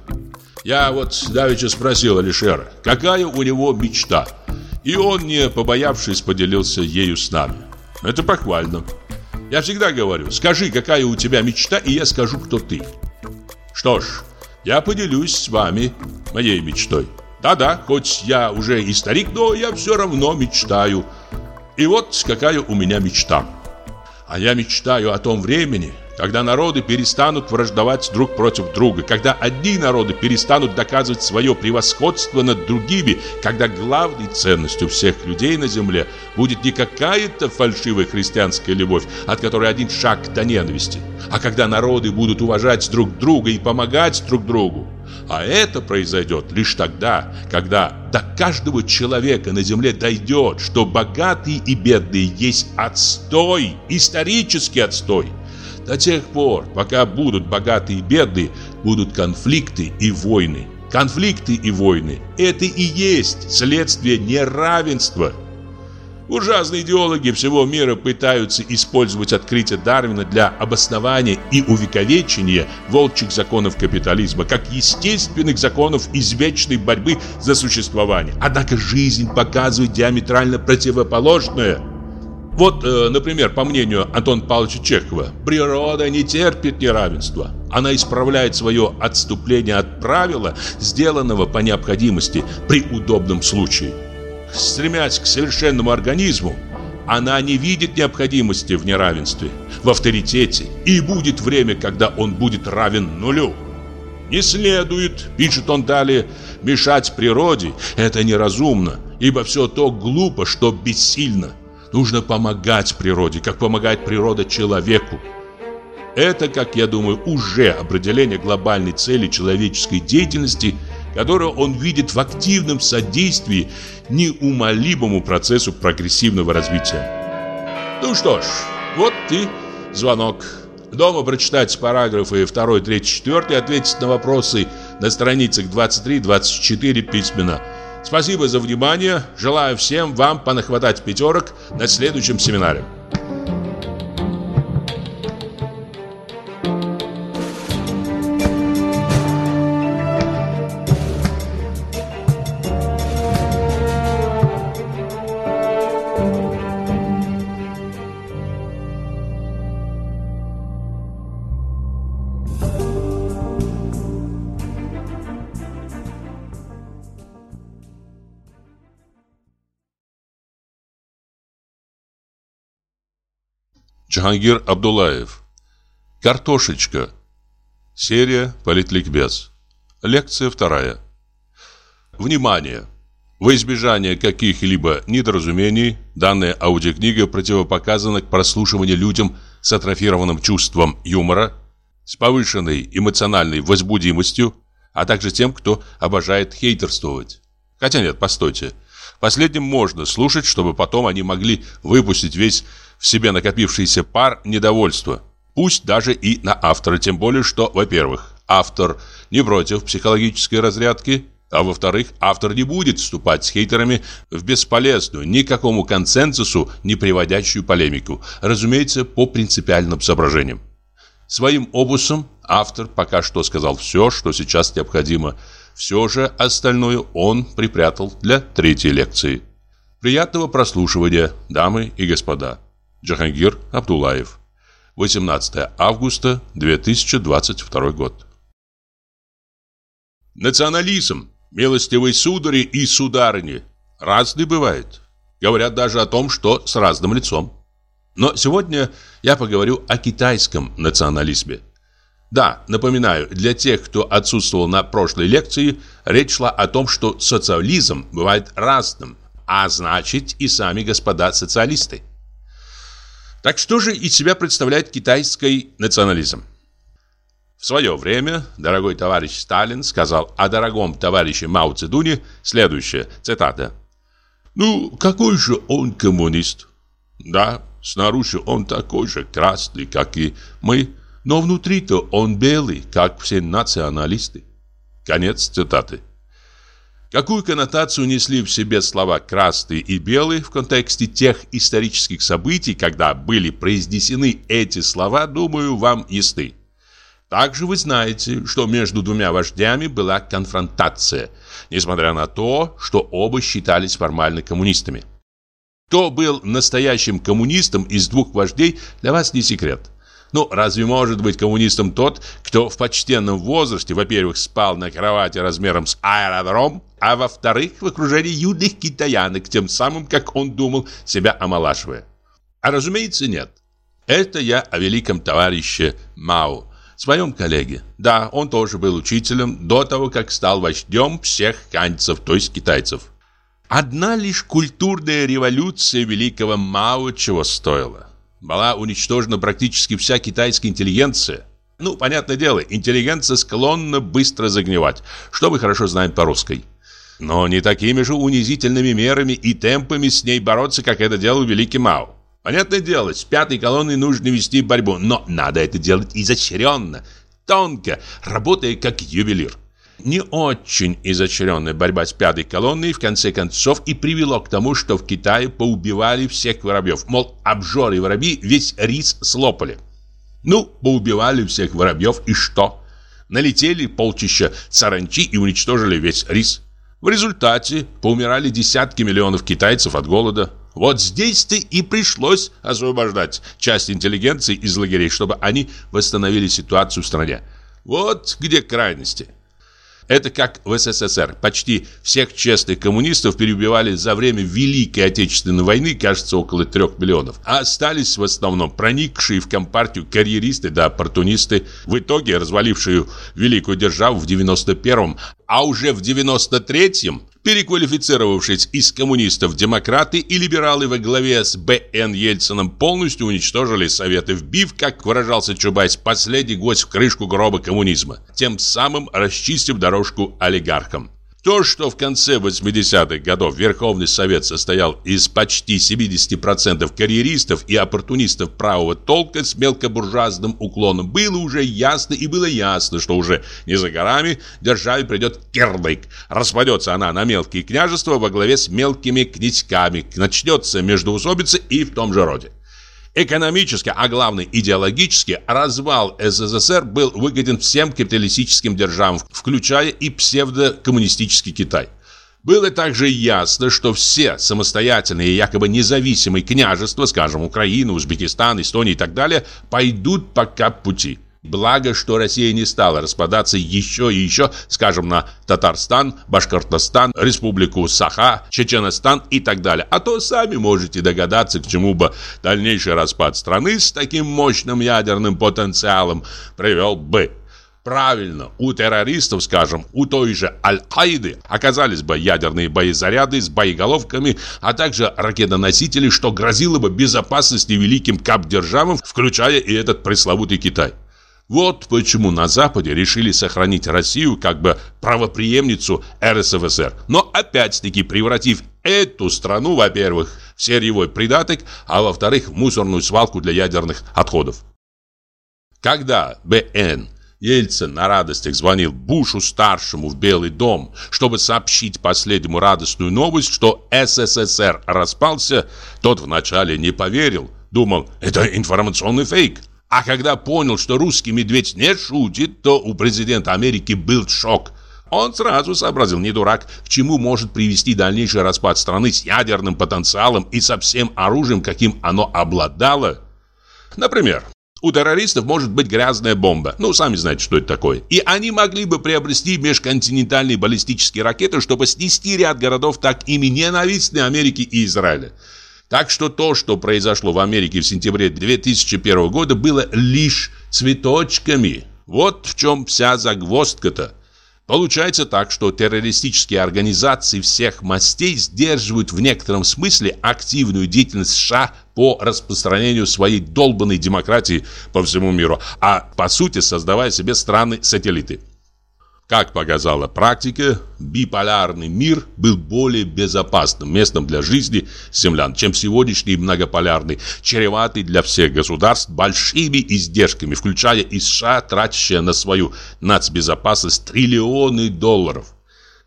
Я вот давеча спросил Алишера, какая у него мечта, и он, не побоявшись, поделился ею с нами. Это похвально. Я всегда говорю, скажи, какая у тебя мечта, и я скажу, кто ты. Что ж, я поделюсь с вами моей мечтой. Да-да, хоть я уже и старик, но я все равно мечтаю. И вот какая у меня мечта. А я мечтаю о том времени, когда народы перестанут враждовать друг против друга, когда одни народы перестанут доказывать свое превосходство над другими, когда главной ценностью всех людей на земле будет не какая-то фальшивая христианская любовь, от которой один шаг до ненависти, а когда народы будут уважать друг друга и помогать друг другу. А это произойдет лишь тогда, когда до каждого человека на земле дойдет, что богатые и бедные есть отстой, исторический отстой. До тех пор, пока будут богатые и бедные, будут конфликты и войны. Конфликты и войны – это и есть следствие неравенства – Ужасные идеологи всего мира пытаются использовать открытие Дарвина для обоснования и увековечения волчьих законов капитализма, как естественных законов извечной борьбы за существование. Однако жизнь показывает диаметрально противоположное. Вот, э, например, по мнению Антона Павловича Чехова, природа не терпит неравенства. Она исправляет свое отступление от правила, сделанного по необходимости при удобном случае стремясь к совершенному организму, она не видит необходимости в неравенстве, в авторитете, и будет время, когда он будет равен нулю. Не следует, пишет он далее, мешать природе, это неразумно, ибо все то глупо, что бессильно. Нужно помогать природе, как помогает природа человеку. Это, как я думаю, уже определение глобальной цели человеческой деятельности – которое он видит в активном содействии неумолимому процессу прогрессивного развития. Ну что ж, вот и звонок. Дома прочитать параграфы 2, 3, 4, ответить на вопросы на страницах 23-24 письменно. Спасибо за внимание. Желаю всем вам понахватать пятерок на следующем семинаре. Джахангир Абдулаев. Картошечка. Серия Политликбез. Лекция вторая. Внимание! Во избежание каких-либо недоразумений, данная аудиокнига противопоказана к прослушиванию людям с атрофированным чувством юмора, с повышенной эмоциональной возбудимостью, а также тем, кто обожает хейтерствовать. Хотя нет, постойте. Последним можно слушать, чтобы потом они могли выпустить весь в себе накопившийся пар недовольства. Пусть даже и на автора, тем более, что, во-первых, автор не против психологической разрядки, а во-вторых, автор не будет вступать с хейтерами в бесполезную, никакому консенсусу не приводящую полемику, разумеется, по принципиальным соображениям. Своим опусом автор пока что сказал все, что сейчас необходимо. Все же остальное он припрятал для третьей лекции. Приятного прослушивания, дамы и господа. Джахангир Абдулаев. 18 августа 2022 год. Национализм, милостивые судари и сударыни, разный бывает. Говорят даже о том, что с разным лицом. Но сегодня я поговорю о китайском национализме. Да, напоминаю, для тех, кто отсутствовал на прошлой лекции, речь шла о том, что социализм бывает разным, а значит и сами господа социалисты. Так что же из себя представляет китайский национализм? В свое время дорогой товарищ Сталин сказал о дорогом товарище Мао Цзэдуне следующее, цитата. «Ну, какой же он коммунист?» «Да, снаружи он такой же красный, как и мы, но внутри-то он белый, как все националисты». Конец цитаты. Какую коннотацию несли в себе слова «красный» и «белый» в контексте тех исторических событий, когда были произнесены эти слова, думаю, вам ясны. Также вы знаете, что между двумя вождями была конфронтация, несмотря на то, что оба считались формально коммунистами. Кто был настоящим коммунистом из двух вождей, для вас не секрет. Ну, разве может быть коммунистом тот, кто в почтенном возрасте, во-первых, спал на кровати размером с аэродром, а во-вторых, в окружении юных китаянок, тем самым, как он думал, себя омолаживая? А разумеется, нет. Это я о великом товарище Мао, своем коллеге. Да, он тоже был учителем до того, как стал вождем всех канцев, то есть китайцев. Одна лишь культурная революция великого Мао чего стоила. Была уничтожена практически вся китайская интеллигенция. Ну, понятное дело, интеллигенция склонна быстро загнивать, что мы хорошо знаем по-русски. Но не такими же унизительными мерами и темпами с ней бороться, как это делал великий Мао. Понятное дело, с пятой колонной нужно вести борьбу, но надо это делать изощренно, тонко, работая как ювелир. Не очень изощренная борьба с пятой колонной в конце концов и привело к тому, что в Китае поубивали всех воробьев. Мол, обжоры воробьи весь рис слопали. Ну, поубивали всех воробьев и что? Налетели полчища саранчи и уничтожили весь рис. В результате поумирали десятки миллионов китайцев от голода. Вот здесь-то и пришлось освобождать часть интеллигенции из лагерей, чтобы они восстановили ситуацию в стране. Вот где крайности. Это как в СССР. Почти всех честных коммунистов переубивали за время Великой Отечественной войны, кажется, около трех миллионов. А остались в основном проникшие в Компартию карьеристы да оппортунисты, в итоге развалившие Великую Державу в 91-м, а уже в 93-м переквалифицировавшись из коммунистов демократы и либералы во главе с Б.Н. Ельцином полностью уничтожили Советы, вбив, как выражался Чубайс, последний гвоздь в крышку гроба коммунизма, тем самым расчистив дорожку олигархам. То, что в конце 80-х годов Верховный Совет состоял из почти 70% карьеристов и оппортунистов правого толка с мелкобуржуазным уклоном, было уже ясно и было ясно, что уже не за горами державе придет керлык. Распадется она на мелкие княжества во главе с мелкими князьками, начнется междоусобица и в том же роде. Экономически, а главное идеологически, развал СССР был выгоден всем капиталистическим державам, включая и псевдокоммунистический Китай. Было также ясно, что все самостоятельные якобы независимые княжества, скажем, Украина, Узбекистан, Эстония и так далее, пойдут пока пути – Благо, что Россия не стала распадаться еще и еще, скажем, на Татарстан, Башкортостан, Республику Саха, Чеченстан и так далее. А то сами можете догадаться, к чему бы дальнейший распад страны с таким мощным ядерным потенциалом привел бы. Правильно, у террористов, скажем, у той же Аль-Каиды оказались бы ядерные боезаряды с боеголовками, а также ракетоносители, что грозило бы безопасности великим кап-державам, включая и этот пресловутый Китай. Вот почему на Западе решили сохранить Россию как бы правоприемницу РСФСР, но опять-таки превратив эту страну, во-первых, в сырьевой придаток, а во-вторых, в мусорную свалку для ядерных отходов. Когда БН Ельцин на радостях звонил Бушу-старшему в Белый дом, чтобы сообщить последнему радостную новость, что СССР распался, тот вначале не поверил, думал, это информационный фейк. А когда понял, что русский медведь не шутит, то у президента Америки был шок. Он сразу сообразил, не дурак, к чему может привести дальнейший распад страны с ядерным потенциалом и со всем оружием, каким оно обладало. Например, у террористов может быть грязная бомба. Ну, сами знаете, что это такое. И они могли бы приобрести межконтинентальные баллистические ракеты, чтобы снести ряд городов так ими ненавистной Америки и Израиля. Так что то, что произошло в Америке в сентябре 2001 года, было лишь цветочками. Вот в чем вся загвоздка-то. Получается так, что террористические организации всех мастей сдерживают в некотором смысле активную деятельность США по распространению своей долбанной демократии по всему миру, а по сути создавая себе страны-сателлиты. Как показала практика, биполярный мир был более безопасным местом для жизни землян, чем сегодняшний многополярный, чреватый для всех государств большими издержками, включая и США, тратящие на свою нацбезопасность триллионы долларов.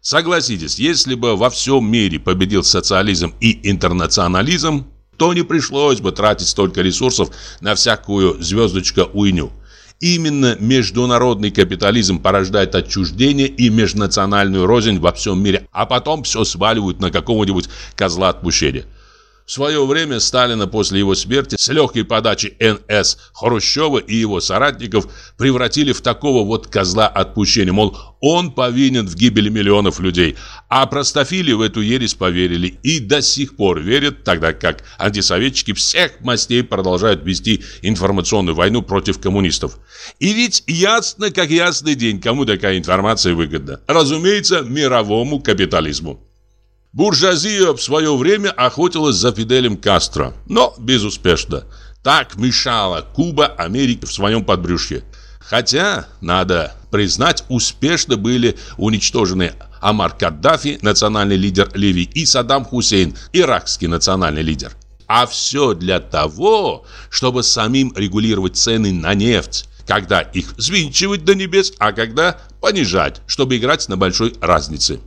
Согласитесь, если бы во всем мире победил социализм и интернационализм, то не пришлось бы тратить столько ресурсов на всякую звездочка-уйню. Именно международный капитализм порождает отчуждение и межнациональную рознь во всем мире, а потом все сваливают на какого-нибудь козла отпущения. В свое время Сталина после его смерти с легкой подачи НС Хрущева и его соратников превратили в такого вот козла отпущения, мол, он повинен в гибели миллионов людей, а простофили в эту ересь поверили и до сих пор верят, тогда как антисоветчики всех мастей продолжают вести информационную войну против коммунистов. И ведь ясно, как ясный день, кому такая информация выгодна. Разумеется, мировому капитализму. Буржуазия в свое время охотилась за Фиделем Кастро, но безуспешно. Так мешала Куба Америке в своем подбрюшье. Хотя, надо признать, успешно были уничтожены Амар Каддафи, национальный лидер Ливии, и Саддам Хусейн, иракский национальный лидер. А все для того, чтобы самим регулировать цены на нефть. Когда их взвинчивать до небес, а когда понижать, чтобы играть на большой разнице.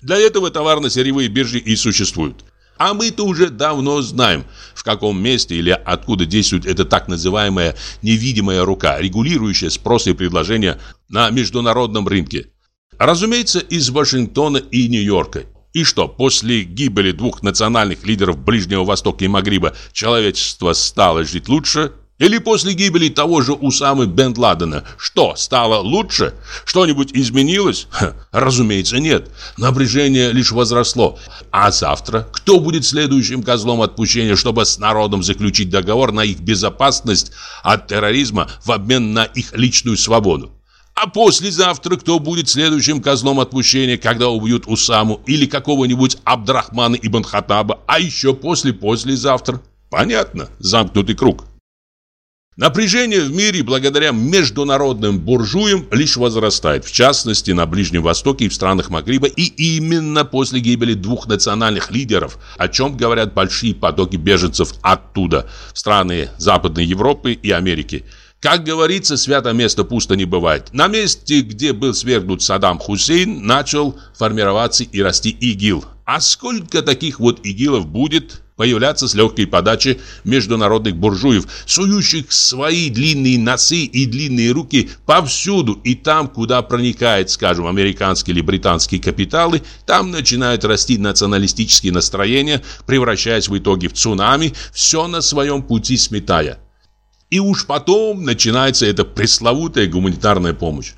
Для этого товарно-сырьевые биржи и существуют. А мы-то уже давно знаем, в каком месте или откуда действует эта так называемая невидимая рука, регулирующая спрос и предложение на международном рынке. Разумеется, из Вашингтона и Нью-Йорка. И что, после гибели двух национальных лидеров Ближнего Востока и Магриба человечество стало жить лучше – или после гибели того же Усамы бен Ладена. Что, стало лучше? Что-нибудь изменилось? Ха, разумеется, нет. Напряжение лишь возросло. А завтра кто будет следующим козлом отпущения, чтобы с народом заключить договор на их безопасность от терроризма в обмен на их личную свободу? А послезавтра кто будет следующим козлом отпущения, когда убьют Усаму или какого-нибудь Абдрахмана ибн Хатаба, а еще после-послезавтра? Понятно, замкнутый круг. Напряжение в мире благодаря международным буржуям лишь возрастает, в частности на Ближнем Востоке и в странах Магриба, и именно после гибели двух национальных лидеров, о чем говорят большие потоки беженцев оттуда, страны Западной Европы и Америки. Как говорится, свято место пусто не бывает. На месте, где был свергнут Саддам Хусейн, начал формироваться и расти ИГИЛ. А сколько таких вот ИГИЛов будет, появляться с легкой подачи международных буржуев, сующих свои длинные носы и длинные руки повсюду, и там, куда проникает, скажем, американские или британские капиталы, там начинают расти националистические настроения, превращаясь в итоге в цунами, все на своем пути сметая. И уж потом начинается эта пресловутая гуманитарная помощь.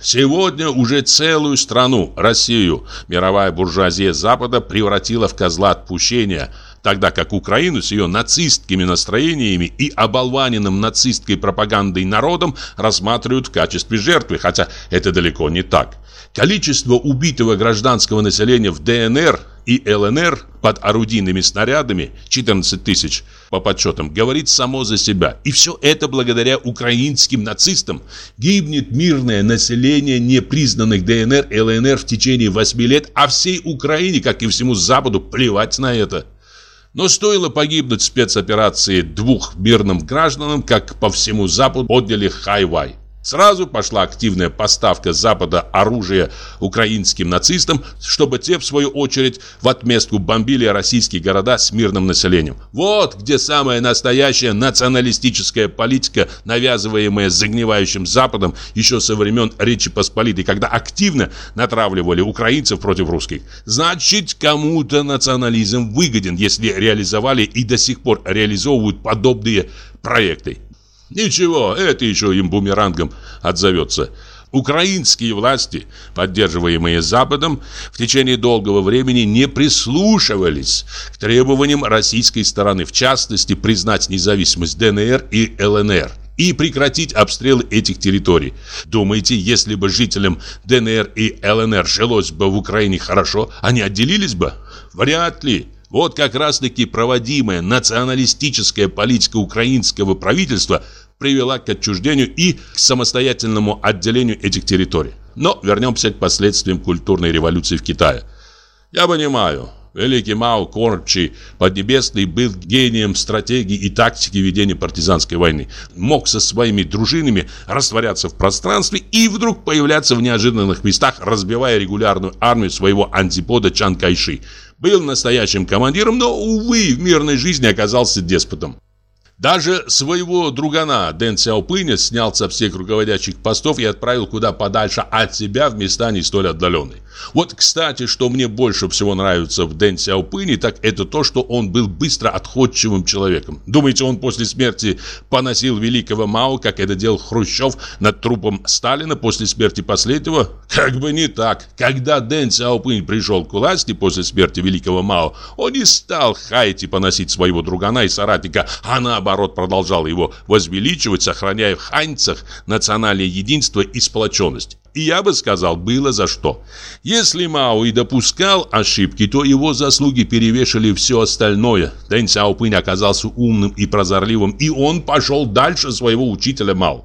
Сегодня уже целую страну, Россию, мировая буржуазия Запада превратила в козла отпущения – тогда как Украину с ее нацистскими настроениями и оболваненным нацистской пропагандой народом рассматривают в качестве жертвы, хотя это далеко не так. Количество убитого гражданского населения в ДНР и ЛНР под орудийными снарядами 14 тысяч по подсчетам говорит само за себя. И все это благодаря украинским нацистам. Гибнет мирное население непризнанных ДНР и ЛНР в течение 8 лет, а всей Украине, как и всему Западу, плевать на это. Но стоило погибнуть спецоперации двух мирным гражданам, как по всему Западу подняли хай-вай. Сразу пошла активная поставка с Запада оружия украинским нацистам, чтобы те, в свою очередь, в отместку бомбили российские города с мирным населением. Вот где самая настоящая националистическая политика, навязываемая загнивающим Западом еще со времен Речи Посполитой, когда активно натравливали украинцев против русских. Значит, кому-то национализм выгоден, если реализовали и до сих пор реализовывают подобные проекты. Ничего, это еще им бумерангом отзовется. Украинские власти, поддерживаемые Западом, в течение долгого времени не прислушивались к требованиям российской стороны, в частности, признать независимость ДНР и ЛНР и прекратить обстрелы этих территорий. Думаете, если бы жителям ДНР и ЛНР жилось бы в Украине хорошо, они отделились бы? Вряд ли. Вот как раз-таки проводимая националистическая политика украинского правительства привела к отчуждению и к самостоятельному отделению этих территорий. Но вернемся к последствиям культурной революции в Китае. Я понимаю, великий Мао Корчи Поднебесный был гением стратегии и тактики ведения партизанской войны. Мог со своими дружинами растворяться в пространстве и вдруг появляться в неожиданных местах, разбивая регулярную армию своего антипода Чан Кайши – был настоящим командиром, но, увы, в мирной жизни оказался деспотом. Даже своего другана Дэн Сяопыня снял со всех руководящих постов и отправил куда подальше от себя в места не столь отдаленные. Вот, кстати, что мне больше всего нравится в Дэн Сяопыне, так это то, что он был быстро отходчивым человеком. Думаете, он после смерти поносил великого Мао, как это делал Хрущев над трупом Сталина после смерти последнего? Как бы не так. Когда Дэн Сяопынь пришел к власти после смерти великого Мао, он не стал хаять и поносить своего другана и соратника, а наоборот продолжал его возвеличивать, сохраняя в ханьцах национальное единство и сплоченность. И я бы сказал, было за что. Если Мао и допускал ошибки, то его заслуги перевешивали все остальное. Дэн Сяопынь оказался умным и прозорливым, и он пошел дальше своего учителя Мао.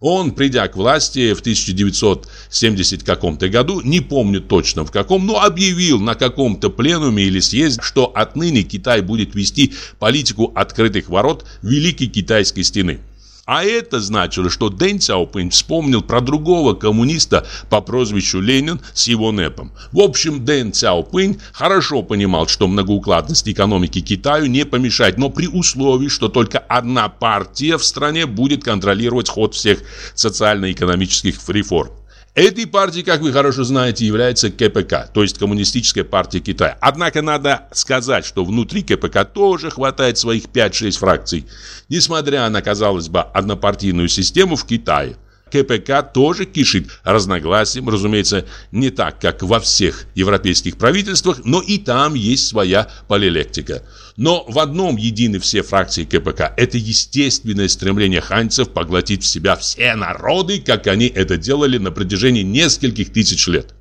Он, придя к власти в 1970 каком-то году, не помню точно в каком, но объявил на каком-то пленуме или съезде, что отныне Китай будет вести политику открытых ворот Великой Китайской стены. А это значило, что Дэн Цяопинь вспомнил про другого коммуниста по прозвищу Ленин с его НЭПом. В общем, Дэн Цяопинь хорошо понимал, что многоукладность экономики Китаю не помешает, но при условии, что только одна партия в стране будет контролировать ход всех социально-экономических реформ. Этой партией, как вы хорошо знаете, является КПК, то есть Коммунистическая партия Китая. Однако надо сказать, что внутри КПК тоже хватает своих 5-6 фракций, несмотря на, казалось бы, однопартийную систему в Китае. КПК тоже кишит разногласием, разумеется, не так, как во всех европейских правительствах, но и там есть своя полилектика. Но в одном едины все фракции КПК – это естественное стремление ханьцев поглотить в себя все народы, как они это делали на протяжении нескольких тысяч лет.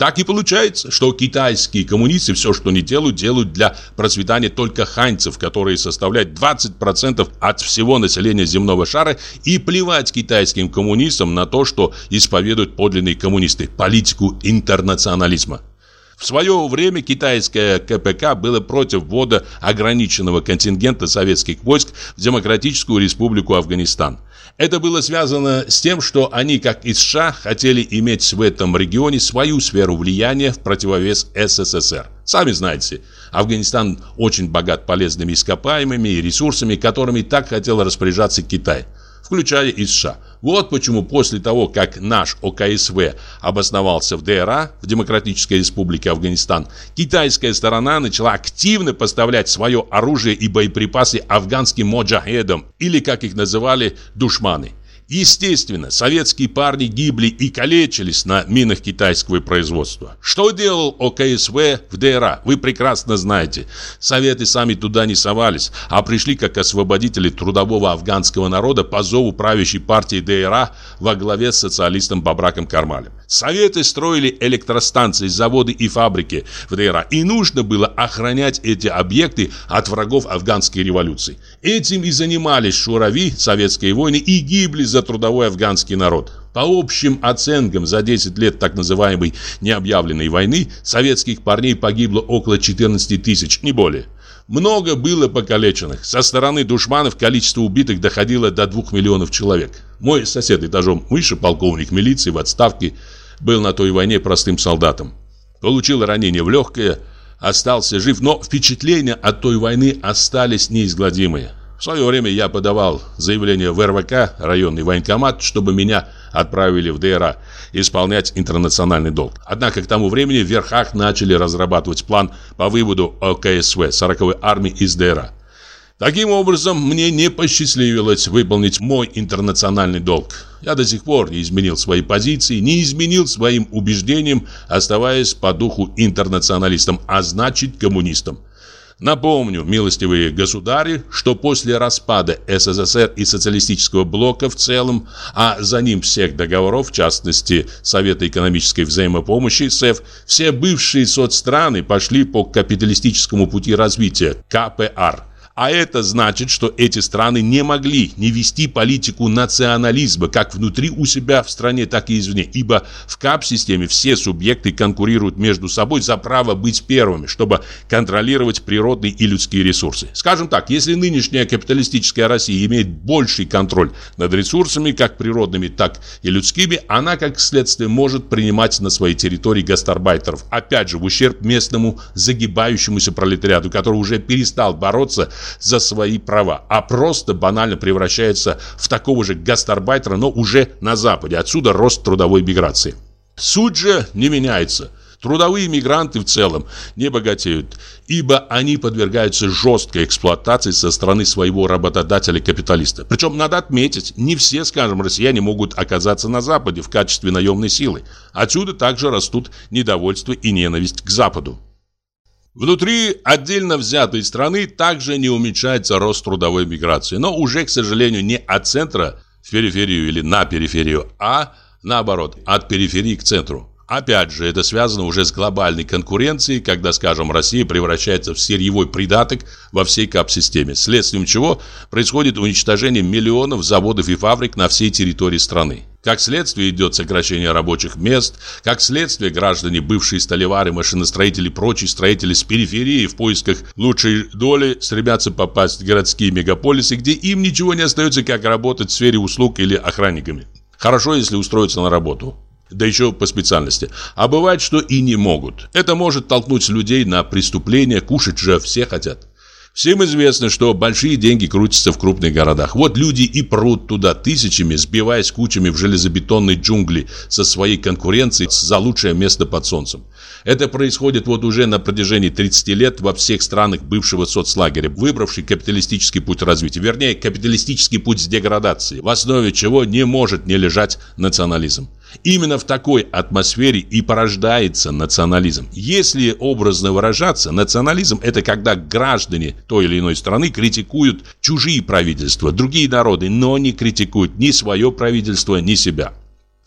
Так и получается, что китайские коммунисты все, что не делают, делают для процветания только ханьцев, которые составляют 20% от всего населения земного шара, и плевать китайским коммунистам на то, что исповедуют подлинные коммунисты, политику интернационализма. В свое время китайское КПК было против ввода ограниченного контингента советских войск в Демократическую Республику Афганистан. Это было связано с тем, что они, как и США, хотели иметь в этом регионе свою сферу влияния в противовес СССР. Сами знаете, Афганистан очень богат полезными ископаемыми и ресурсами, которыми так хотел распоряжаться Китай – включая и США. Вот почему после того, как наш ОКСВ обосновался в ДРА, в Демократической Республике Афганистан, китайская сторона начала активно поставлять свое оружие и боеприпасы афганским моджахедам, или, как их называли, душманы. Естественно, советские парни гибли и калечились на минах китайского производства. Что делал ОКСВ в ДРА, вы прекрасно знаете. Советы сами туда не совались, а пришли как освободители трудового афганского народа по зову правящей партии ДРА во главе с социалистом Бабраком Кармалем. Советы строили электростанции, заводы и фабрики в ДРА, и нужно было охранять эти объекты от врагов афганской революции. Этим и занимались шурави, советские войны, и гибли за трудовой афганский народ. По общим оценкам, за 10 лет так называемой необъявленной войны советских парней погибло около 14 тысяч, не более. Много было покалеченных. Со стороны душманов количество убитых доходило до 2 миллионов человек. Мой сосед этажом выше, полковник милиции в отставке, был на той войне простым солдатом. Получил ранение в легкое, остался жив, но впечатления от той войны остались неизгладимые. В свое время я подавал заявление в РВК, районный военкомат, чтобы меня отправили в ДРА исполнять интернациональный долг. Однако к тому времени в верхах начали разрабатывать план по выводу ОКСВ 40-й армии из ДРА. Таким образом, мне не посчастливилось выполнить мой интернациональный долг. Я до сих пор не изменил свои позиции, не изменил своим убеждениям, оставаясь по духу интернационалистом, а значит коммунистом. Напомню, милостивые государи, что после распада СССР и социалистического блока в целом, а за ним всех договоров, в частности Совета экономической взаимопомощи СЭФ, все бывшие соцстраны пошли по капиталистическому пути развития КПР. А это значит, что эти страны не могли не вести политику национализма как внутри у себя в стране, так и извне, ибо в КАП-системе все субъекты конкурируют между собой за право быть первыми, чтобы контролировать природные и людские ресурсы. Скажем так, если нынешняя капиталистическая Россия имеет больший контроль над ресурсами, как природными, так и людскими, она, как следствие, может принимать на своей территории гастарбайтеров, опять же, в ущерб местному загибающемуся пролетариату, который уже перестал бороться за свои права, а просто банально превращается в такого же гастарбайтера, но уже на Западе. Отсюда рост трудовой миграции. Суть же не меняется. Трудовые мигранты в целом не богатеют, ибо они подвергаются жесткой эксплуатации со стороны своего работодателя-капиталиста. Причем надо отметить, не все, скажем, россияне могут оказаться на Западе в качестве наемной силы. Отсюда также растут недовольство и ненависть к Западу. Внутри отдельно взятой страны также не уменьшается рост трудовой миграции, но уже, к сожалению, не от центра в периферию или на периферию, а наоборот, от периферии к центру. Опять же, это связано уже с глобальной конкуренцией, когда, скажем, Россия превращается в сырьевой придаток во всей КАП-системе, следствием чего происходит уничтожение миллионов заводов и фабрик на всей территории страны. Как следствие идет сокращение рабочих мест, как следствие граждане, бывшие столевары, машиностроители прочие строители с периферии в поисках лучшей доли стремятся попасть в городские мегаполисы, где им ничего не остается, как работать в сфере услуг или охранниками. Хорошо, если устроиться на работу. Да еще по специальности. А бывает, что и не могут. Это может толкнуть людей на преступление, кушать же все хотят. Всем известно, что большие деньги крутятся в крупных городах. Вот люди и прут туда тысячами, сбиваясь кучами в железобетонной джунгли со своей конкуренцией за лучшее место под солнцем. Это происходит вот уже на протяжении 30 лет во всех странах бывшего соцлагеря, выбравший капиталистический путь развития, вернее, капиталистический путь с деградацией, в основе чего не может не лежать национализм. Именно в такой атмосфере и порождается национализм. Если образно выражаться, национализм – это когда граждане той или иной страны критикуют чужие правительства, другие народы, но не критикуют ни свое правительство, ни себя.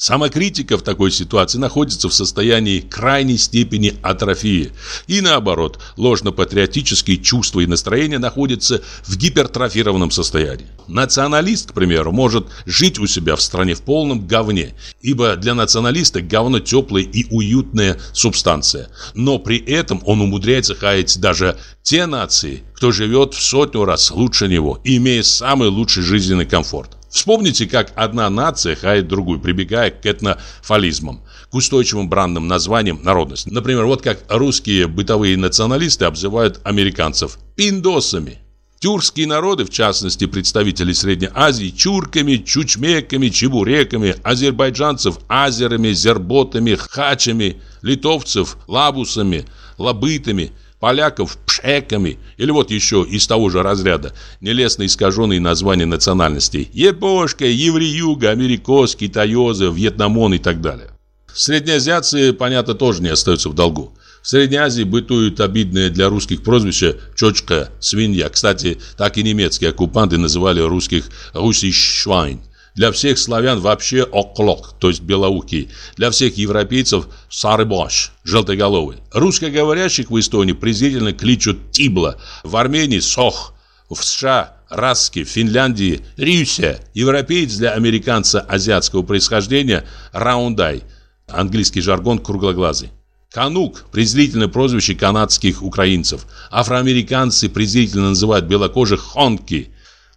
Самокритика в такой ситуации находится в состоянии крайней степени атрофии. И наоборот, ложно-патриотические чувства и настроения находятся в гипертрофированном состоянии. Националист, к примеру, может жить у себя в стране в полном говне, ибо для националиста говно теплая и уютная субстанция. Но при этом он умудряется хаять даже те нации, кто живет в сотню раз лучше него, имея самый лучший жизненный комфорт. Вспомните, как одна нация хает другую, прибегая к этнофализмам, к устойчивым брандным названиям народности. Например, вот как русские бытовые националисты обзывают американцев пиндосами. Тюркские народы, в частности представители Средней Азии, чурками, чучмеками, чебуреками, азербайджанцев, азерами, зерботами, хачами, литовцев, лабусами, лабытами – поляков пшеками, или вот еще из того же разряда нелестно искаженные названия национальностей Епошка, Евреюга, Америкос, Китаёзы, Вьетнамон и так далее. Среднеазиатцы, понятно, тоже не остаются в долгу. В Средней Азии бытует обидное для русских прозвище «чочка», «свинья». Кстати, так и немецкие оккупанты называли русских «русиш-швайн». Для всех славян вообще оклок, то есть белоукий. Для всех европейцев сарыбош, желтоголовый. Русскоговорящих в Эстонии презрительно кличут тибла, в Армении сох, в США Раски, в Финляндии Рюся. Европеец для американца азиатского происхождения Раундай. Английский жаргон круглоглазый. Канук – презрительное прозвище канадских украинцев. Афроамериканцы презрительно называют белокожих хонки.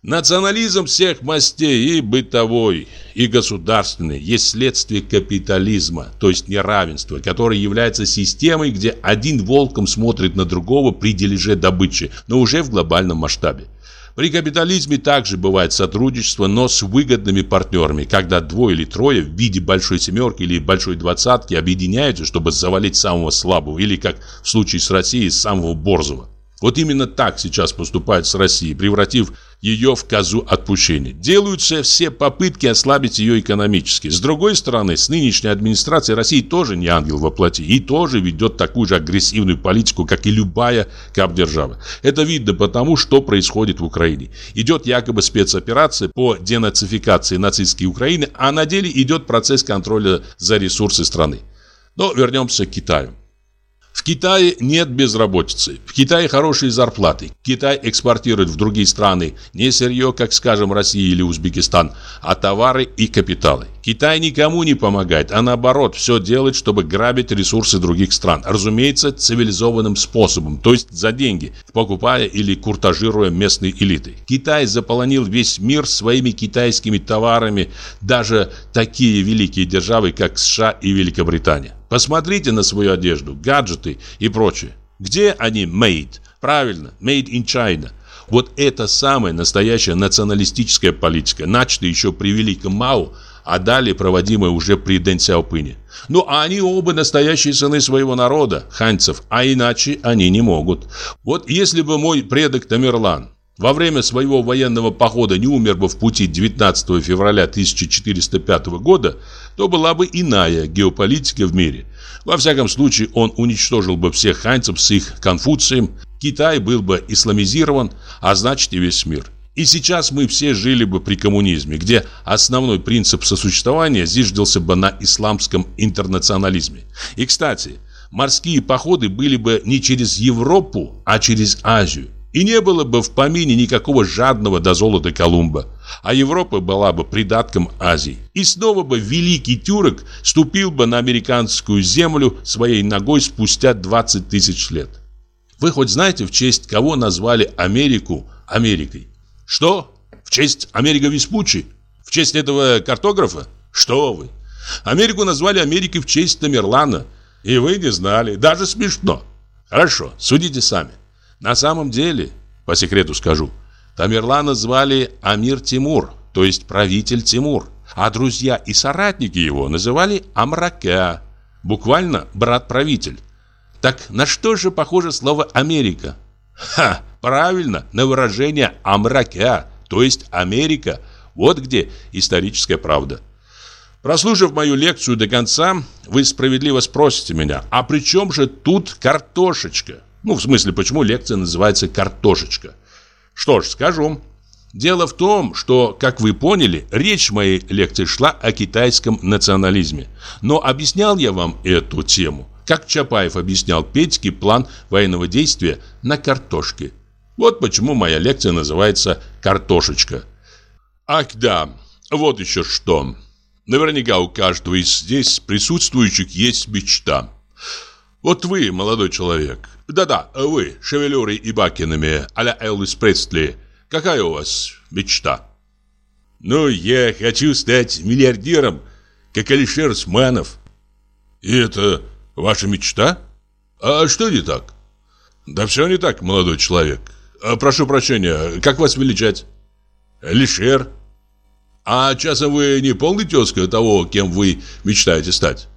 Национализм всех мастей, и бытовой, и государственный, есть следствие капитализма, то есть неравенства, которое является системой, где один волком смотрит на другого при дележе добычи, но уже в глобальном масштабе. При капитализме также бывает сотрудничество, но с выгодными партнерами, когда двое или трое в виде большой семерки или большой двадцатки объединяются, чтобы завалить самого слабого, или, как в случае с Россией, самого борзого. Вот именно так сейчас поступают с Россией, превратив ее в козу отпущения. Делаются все попытки ослабить ее экономически. С другой стороны, с нынешней администрацией России тоже не ангел во плоти и тоже ведет такую же агрессивную политику, как и любая капдержава. Это видно потому, что происходит в Украине. Идет якобы спецоперация по денацификации нацистской Украины, а на деле идет процесс контроля за ресурсы страны. Но вернемся к Китаю. В Китае нет безработицы. В Китае хорошие зарплаты. Китай экспортирует в другие страны не сырье, как, скажем, Россия или Узбекистан, а товары и капиталы. Китай никому не помогает, а наоборот, все делает, чтобы грабить ресурсы других стран. Разумеется, цивилизованным способом, то есть за деньги, покупая или куртажируя местные элиты. Китай заполонил весь мир своими китайскими товарами, даже такие великие державы, как США и Великобритания. Посмотрите на свою одежду, гаджеты и прочее. Где они made? Правильно, made in China. Вот это самая настоящая националистическая политика, начатая еще при Великом Мао, а далее проводимая уже при Дэн Сяопыне. Ну, а они оба настоящие сыны своего народа, ханьцев, а иначе они не могут. Вот если бы мой предок Тамерлан во время своего военного похода не умер бы в пути 19 февраля 1405 года, то была бы иная геополитика в мире. Во всяком случае, он уничтожил бы всех ханьцев с их Конфуцием, Китай был бы исламизирован, а значит и весь мир. И сейчас мы все жили бы при коммунизме, где основной принцип сосуществования зиждился бы на исламском интернационализме. И, кстати, морские походы были бы не через Европу, а через Азию. И не было бы в помине никакого жадного до золота Колумба. а Европа была бы придатком Азии. И снова бы великий тюрок ступил бы на американскую землю своей ногой спустя 20 тысяч лет. Вы хоть знаете, в честь кого назвали Америку Америкой? Что? В честь Америка Веспуччи? В честь этого картографа? Что вы? Америку назвали Америкой в честь Тамерлана. И вы не знали. Даже смешно. Хорошо, судите сами. На самом деле, по секрету скажу, Тамерлана звали Амир Тимур, то есть правитель Тимур. А друзья и соратники его называли Амрака, буквально брат-правитель. Так на что же похоже слово «Америка»? Ха, правильно, на выражение «Амрака», то есть «Америка». Вот где историческая правда. Прослушав мою лекцию до конца, вы справедливо спросите меня, а при чем же тут картошечка? Ну, в смысле, почему лекция называется «Картошечка»? Что ж, скажу. Дело в том, что, как вы поняли, речь моей лекции шла о китайском национализме. Но объяснял я вам эту тему, как Чапаев объяснял Петьке план военного действия на картошке. Вот почему моя лекция называется «Картошечка». Ах да, вот еще что. Наверняка у каждого из здесь присутствующих есть мечта. Вот вы, молодой человек, да-да, вы, шевелюрой и бакинами, а-ля Элвис Пресли, какая у вас мечта? Ну, я хочу стать миллиардером, как Алишер Усманов. И это ваша мечта? А что не так? Да все не так, молодой человек. А, прошу прощения, как вас величать? Алишер. А часом вы не полный тезка того, кем вы мечтаете стать?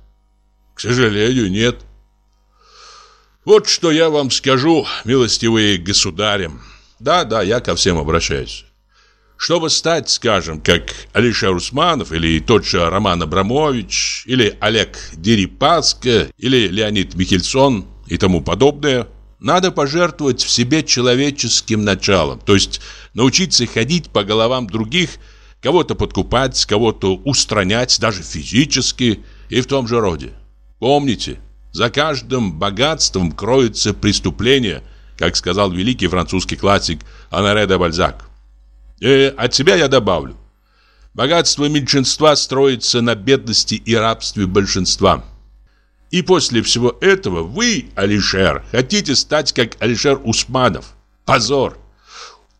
К сожалению, нет. Вот что я вам скажу, милостивые государи. Да-да, я ко всем обращаюсь. Чтобы стать, скажем, как Алишер Усманов или тот же Роман Абрамович, или Олег Дерипаска, или Леонид Михельсон и тому подобное, надо пожертвовать в себе человеческим началом, то есть научиться ходить по головам других, кого-то подкупать, кого-то устранять, даже физически и в том же роде. Помните, за каждым богатством кроется преступление, как сказал великий французский классик Анаре де Бальзак. И от себя я добавлю. Богатство меньшинства строится на бедности и рабстве большинства. И после всего этого вы, Алишер, хотите стать как Алишер Усманов. Позор!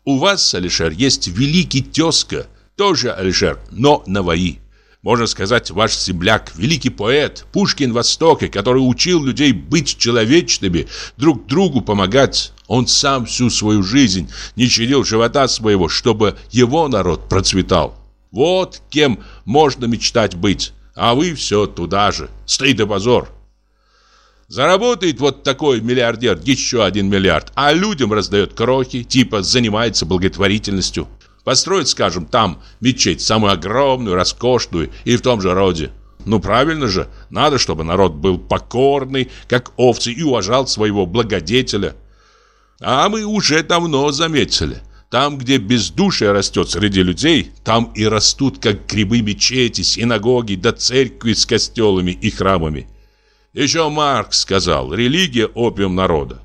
У вас, Алишер, есть великий тезка, тоже Алишер, но навои можно сказать, ваш земляк, великий поэт, Пушкин Востока, который учил людей быть человечными, друг другу помогать. Он сам всю свою жизнь не щадил живота своего, чтобы его народ процветал. Вот кем можно мечтать быть, а вы все туда же. Стыд и позор. Заработает вот такой миллиардер еще один миллиард, а людям раздает крохи, типа занимается благотворительностью. Построить, скажем, там мечеть, самую огромную, роскошную и в том же роде. Ну правильно же, надо, чтобы народ был покорный, как овцы, и уважал своего благодетеля. А мы уже давно заметили. Там, где бездушие растет среди людей, там и растут, как грибы мечети, синагоги, да церкви с костелами и храмами. Еще Маркс сказал, религия – опиум народа.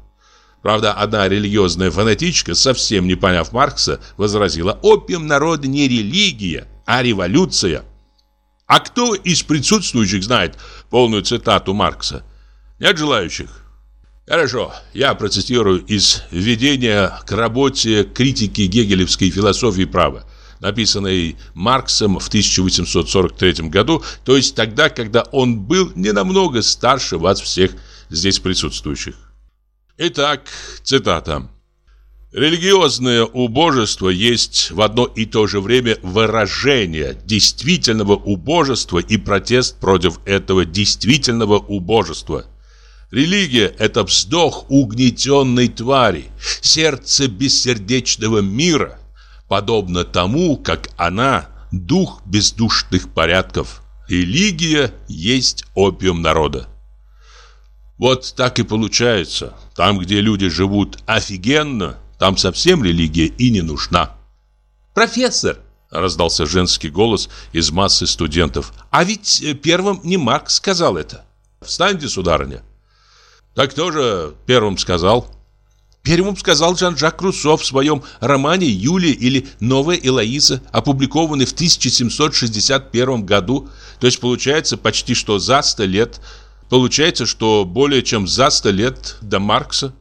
Правда, одна религиозная фанатичка, совсем не поняв Маркса, возразила «Опиум народа не религия, а революция». А кто из присутствующих знает полную цитату Маркса? Нет желающих? Хорошо, я процитирую из введения к работе критики гегелевской философии права, написанной Марксом в 1843 году, то есть тогда, когда он был не намного старше вас всех здесь присутствующих. Итак, цитата. Религиозное убожество есть в одно и то же время выражение действительного убожества и протест против этого действительного убожества. Религия – это вздох угнетенной твари, сердце бессердечного мира, подобно тому, как она – дух бездушных порядков. Религия есть опиум народа. Вот так и получается. Там, где люди живут офигенно, там совсем религия и не нужна. «Профессор!» – раздался женский голос из массы студентов. «А ведь э, первым не Маркс сказал это». «Встаньте, сударыня!» «Так кто же первым сказал?» Первым сказал Жан-Жак Руссо в своем романе «Юлия» или «Новая Элоиза», опубликованный в 1761 году, то есть получается почти что за сто лет, получается, что более чем за сто лет до Маркса.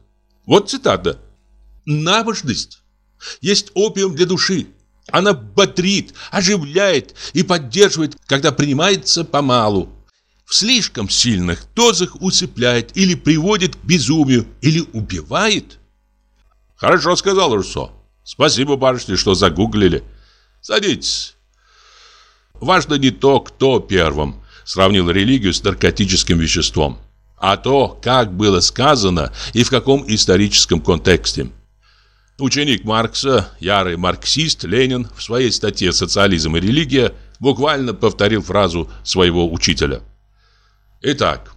Вот цитата. «Набожность есть опиум для души. Она бодрит, оживляет и поддерживает, когда принимается помалу. В слишком сильных дозах усыпляет или приводит к безумию, или убивает». Хорошо сказал Руссо. Спасибо, барышни, что загуглили. Садитесь. Важно не то, кто первым сравнил религию с наркотическим веществом, а то, как было сказано и в каком историческом контексте. Ученик Маркса, ярый марксист Ленин в своей статье «Социализм и религия» буквально повторил фразу своего учителя. Итак,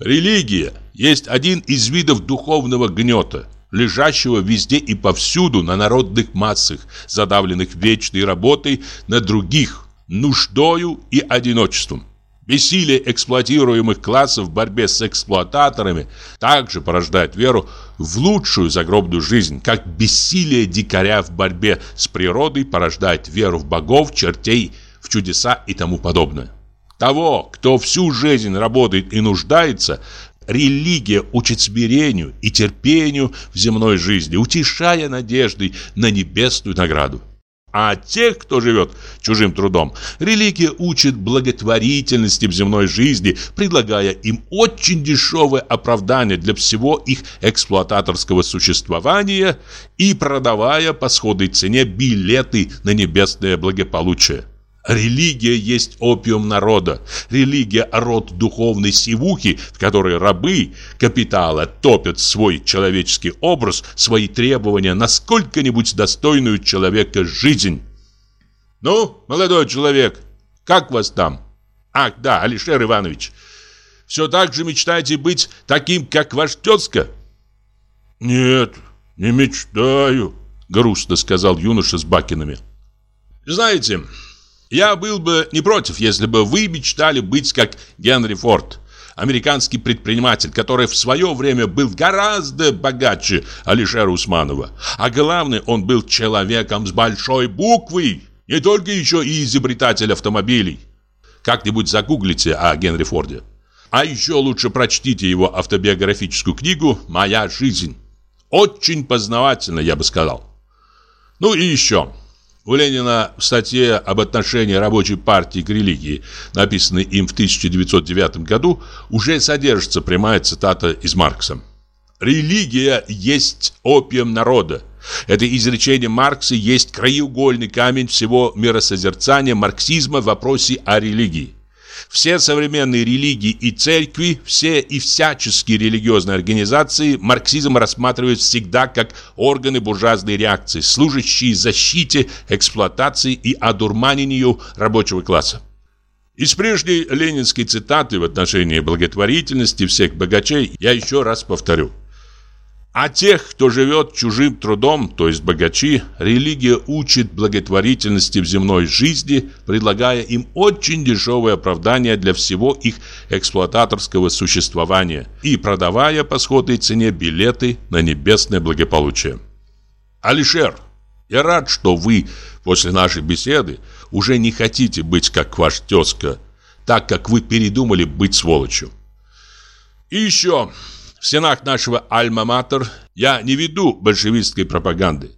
религия есть один из видов духовного гнета – лежащего везде и повсюду на народных массах, задавленных вечной работой на других, нуждою и одиночеством. Бессилие эксплуатируемых классов в борьбе с эксплуататорами также порождает веру в лучшую загробную жизнь, как бессилие дикаря в борьбе с природой порождает веру в богов, чертей, в чудеса и тому подобное. Того, кто всю жизнь работает и нуждается, Религия учит смирению и терпению в земной жизни, утешая надеждой на небесную награду. А тех, кто живет чужим трудом, религия учит благотворительности в земной жизни, предлагая им очень дешевое оправдание для всего их эксплуататорского существования и продавая по сходной цене билеты на небесное благополучие. Религия есть опиум народа. Религия – род духовной сивухи, в которой рабы капитала топят свой человеческий образ, свои требования на сколько-нибудь достойную человека жизнь. Ну, молодой человек, как вас там? Ах, да, Алишер Иванович. Все так же мечтаете быть таким, как ваш тезка? Нет, не мечтаю, грустно сказал юноша с бакинами. Знаете, я был бы не против, если бы вы мечтали быть как Генри Форд, американский предприниматель, который в свое время был гораздо богаче Алишера Усманова. А главное, он был человеком с большой буквы, не только еще и изобретатель автомобилей. Как-нибудь загуглите о Генри Форде. А еще лучше прочтите его автобиографическую книгу «Моя жизнь». Очень познавательно, я бы сказал. Ну и еще. У Ленина в статье об отношении рабочей партии к религии, написанной им в 1909 году, уже содержится прямая цитата из Маркса. «Религия есть опиум народа. Это изречение Маркса есть краеугольный камень всего миросозерцания марксизма в вопросе о религии. Все современные религии и церкви, все и всяческие религиозные организации марксизм рассматривает всегда как органы буржуазной реакции, служащие защите, эксплуатации и одурманению рабочего класса. Из прежней ленинской цитаты в отношении благотворительности всех богачей я еще раз повторю. А тех, кто живет чужим трудом, то есть богачи, религия учит благотворительности в земной жизни, предлагая им очень дешевое оправдание для всего их эксплуататорского существования и продавая по сходной цене билеты на небесное благополучие. Алишер, я рад, что вы после нашей беседы уже не хотите быть как ваш тезка, так как вы передумали быть сволочью. И еще... В стенах нашего альма-матер я не веду большевистской пропаганды.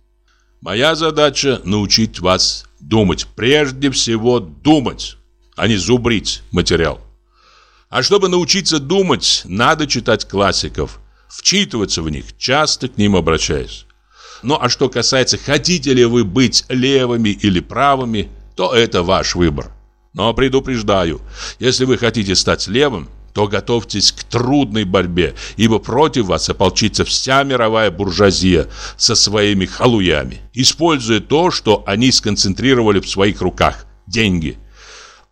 Моя задача научить вас думать. Прежде всего думать, а не зубрить материал. А чтобы научиться думать, надо читать классиков, вчитываться в них, часто к ним обращаясь. Ну а что касается, хотите ли вы быть левыми или правыми, то это ваш выбор. Но предупреждаю, если вы хотите стать левым, то готовьтесь к трудной борьбе, ибо против вас ополчится вся мировая буржуазия со своими халуями, используя то, что они сконцентрировали в своих руках – деньги.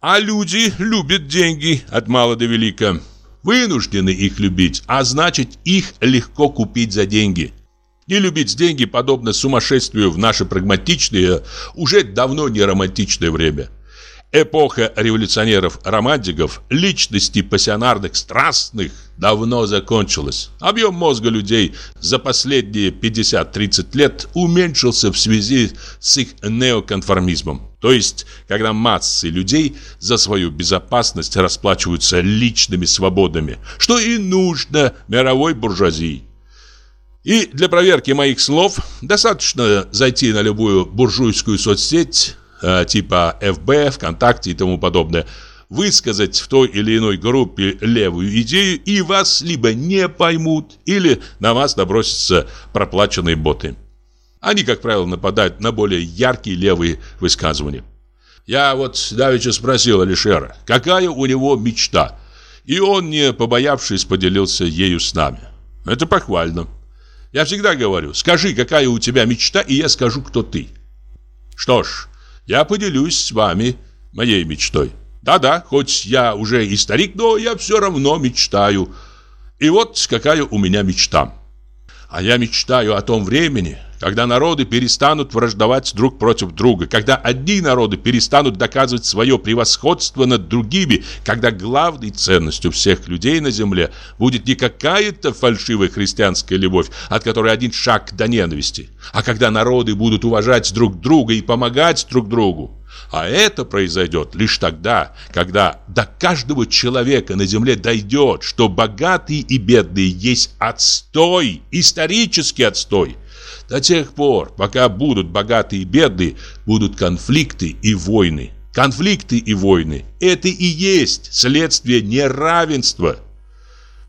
А люди любят деньги от мала до велика. Вынуждены их любить, а значит их легко купить за деньги. Не любить деньги подобно сумасшествию в наше прагматичное, уже давно не романтичное время – Эпоха революционеров-романтиков, личностей пассионарных, страстных, давно закончилась. Объем мозга людей за последние 50-30 лет уменьшился в связи с их неоконформизмом. То есть, когда массы людей за свою безопасность расплачиваются личными свободами, что и нужно мировой буржуазии. И для проверки моих слов достаточно зайти на любую буржуйскую соцсеть, типа ФБ, ВКонтакте и тому подобное, высказать в той или иной группе левую идею, и вас либо не поймут, или на вас набросятся проплаченные боты. Они, как правило, нападают на более яркие левые высказывания. Я вот давеча спросил Алишера, какая у него мечта, и он, не побоявшись, поделился ею с нами. Это похвально. Я всегда говорю, скажи, какая у тебя мечта, и я скажу, кто ты. Что ж, я поделюсь с вами моей мечтой. Да-да, хоть я уже и старик, но я все равно мечтаю. И вот какая у меня мечта. А я мечтаю о том времени, когда народы перестанут враждовать друг против друга, когда одни народы перестанут доказывать свое превосходство над другими, когда главной ценностью всех людей на земле будет не какая-то фальшивая христианская любовь, от которой один шаг до ненависти, а когда народы будут уважать друг друга и помогать друг другу. А это произойдет лишь тогда, когда до каждого человека на земле дойдет, что богатые и бедные есть отстой, исторический отстой. До тех пор, пока будут богатые и бедные, будут конфликты и войны. Конфликты и войны – это и есть следствие неравенства –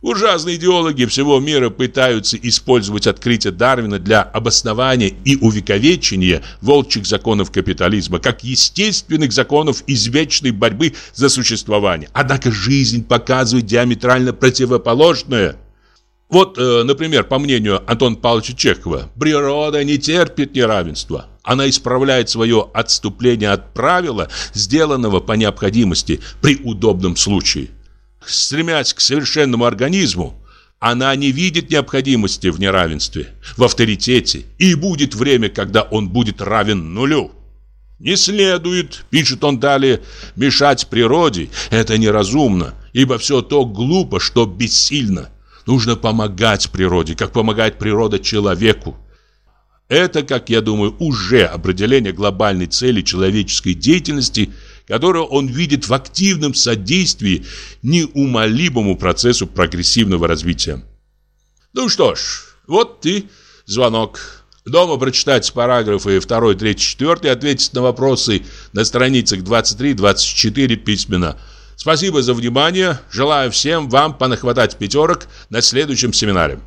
Ужасные идеологи всего мира пытаются использовать открытие Дарвина для обоснования и увековечения волчьих законов капитализма, как естественных законов извечной борьбы за существование. Однако жизнь показывает диаметрально противоположное. Вот, э, например, по мнению Антона Павловича Чехова, природа не терпит неравенства. Она исправляет свое отступление от правила, сделанного по необходимости при удобном случае стремясь к совершенному организму, она не видит необходимости в неравенстве, в авторитете, и будет время, когда он будет равен нулю. Не следует, пишет он далее, мешать природе, это неразумно, ибо все то глупо, что бессильно. Нужно помогать природе, как помогает природа человеку. Это, как я думаю, уже определение глобальной цели человеческой деятельности – которую он видит в активном содействии неумолимому процессу прогрессивного развития. Ну что ж, вот ты звонок. Дома прочитать параграфы 2, 3, 4, ответить на вопросы на страницах 23-24 письменно. Спасибо за внимание. Желаю всем вам понахватать пятерок на следующем семинаре.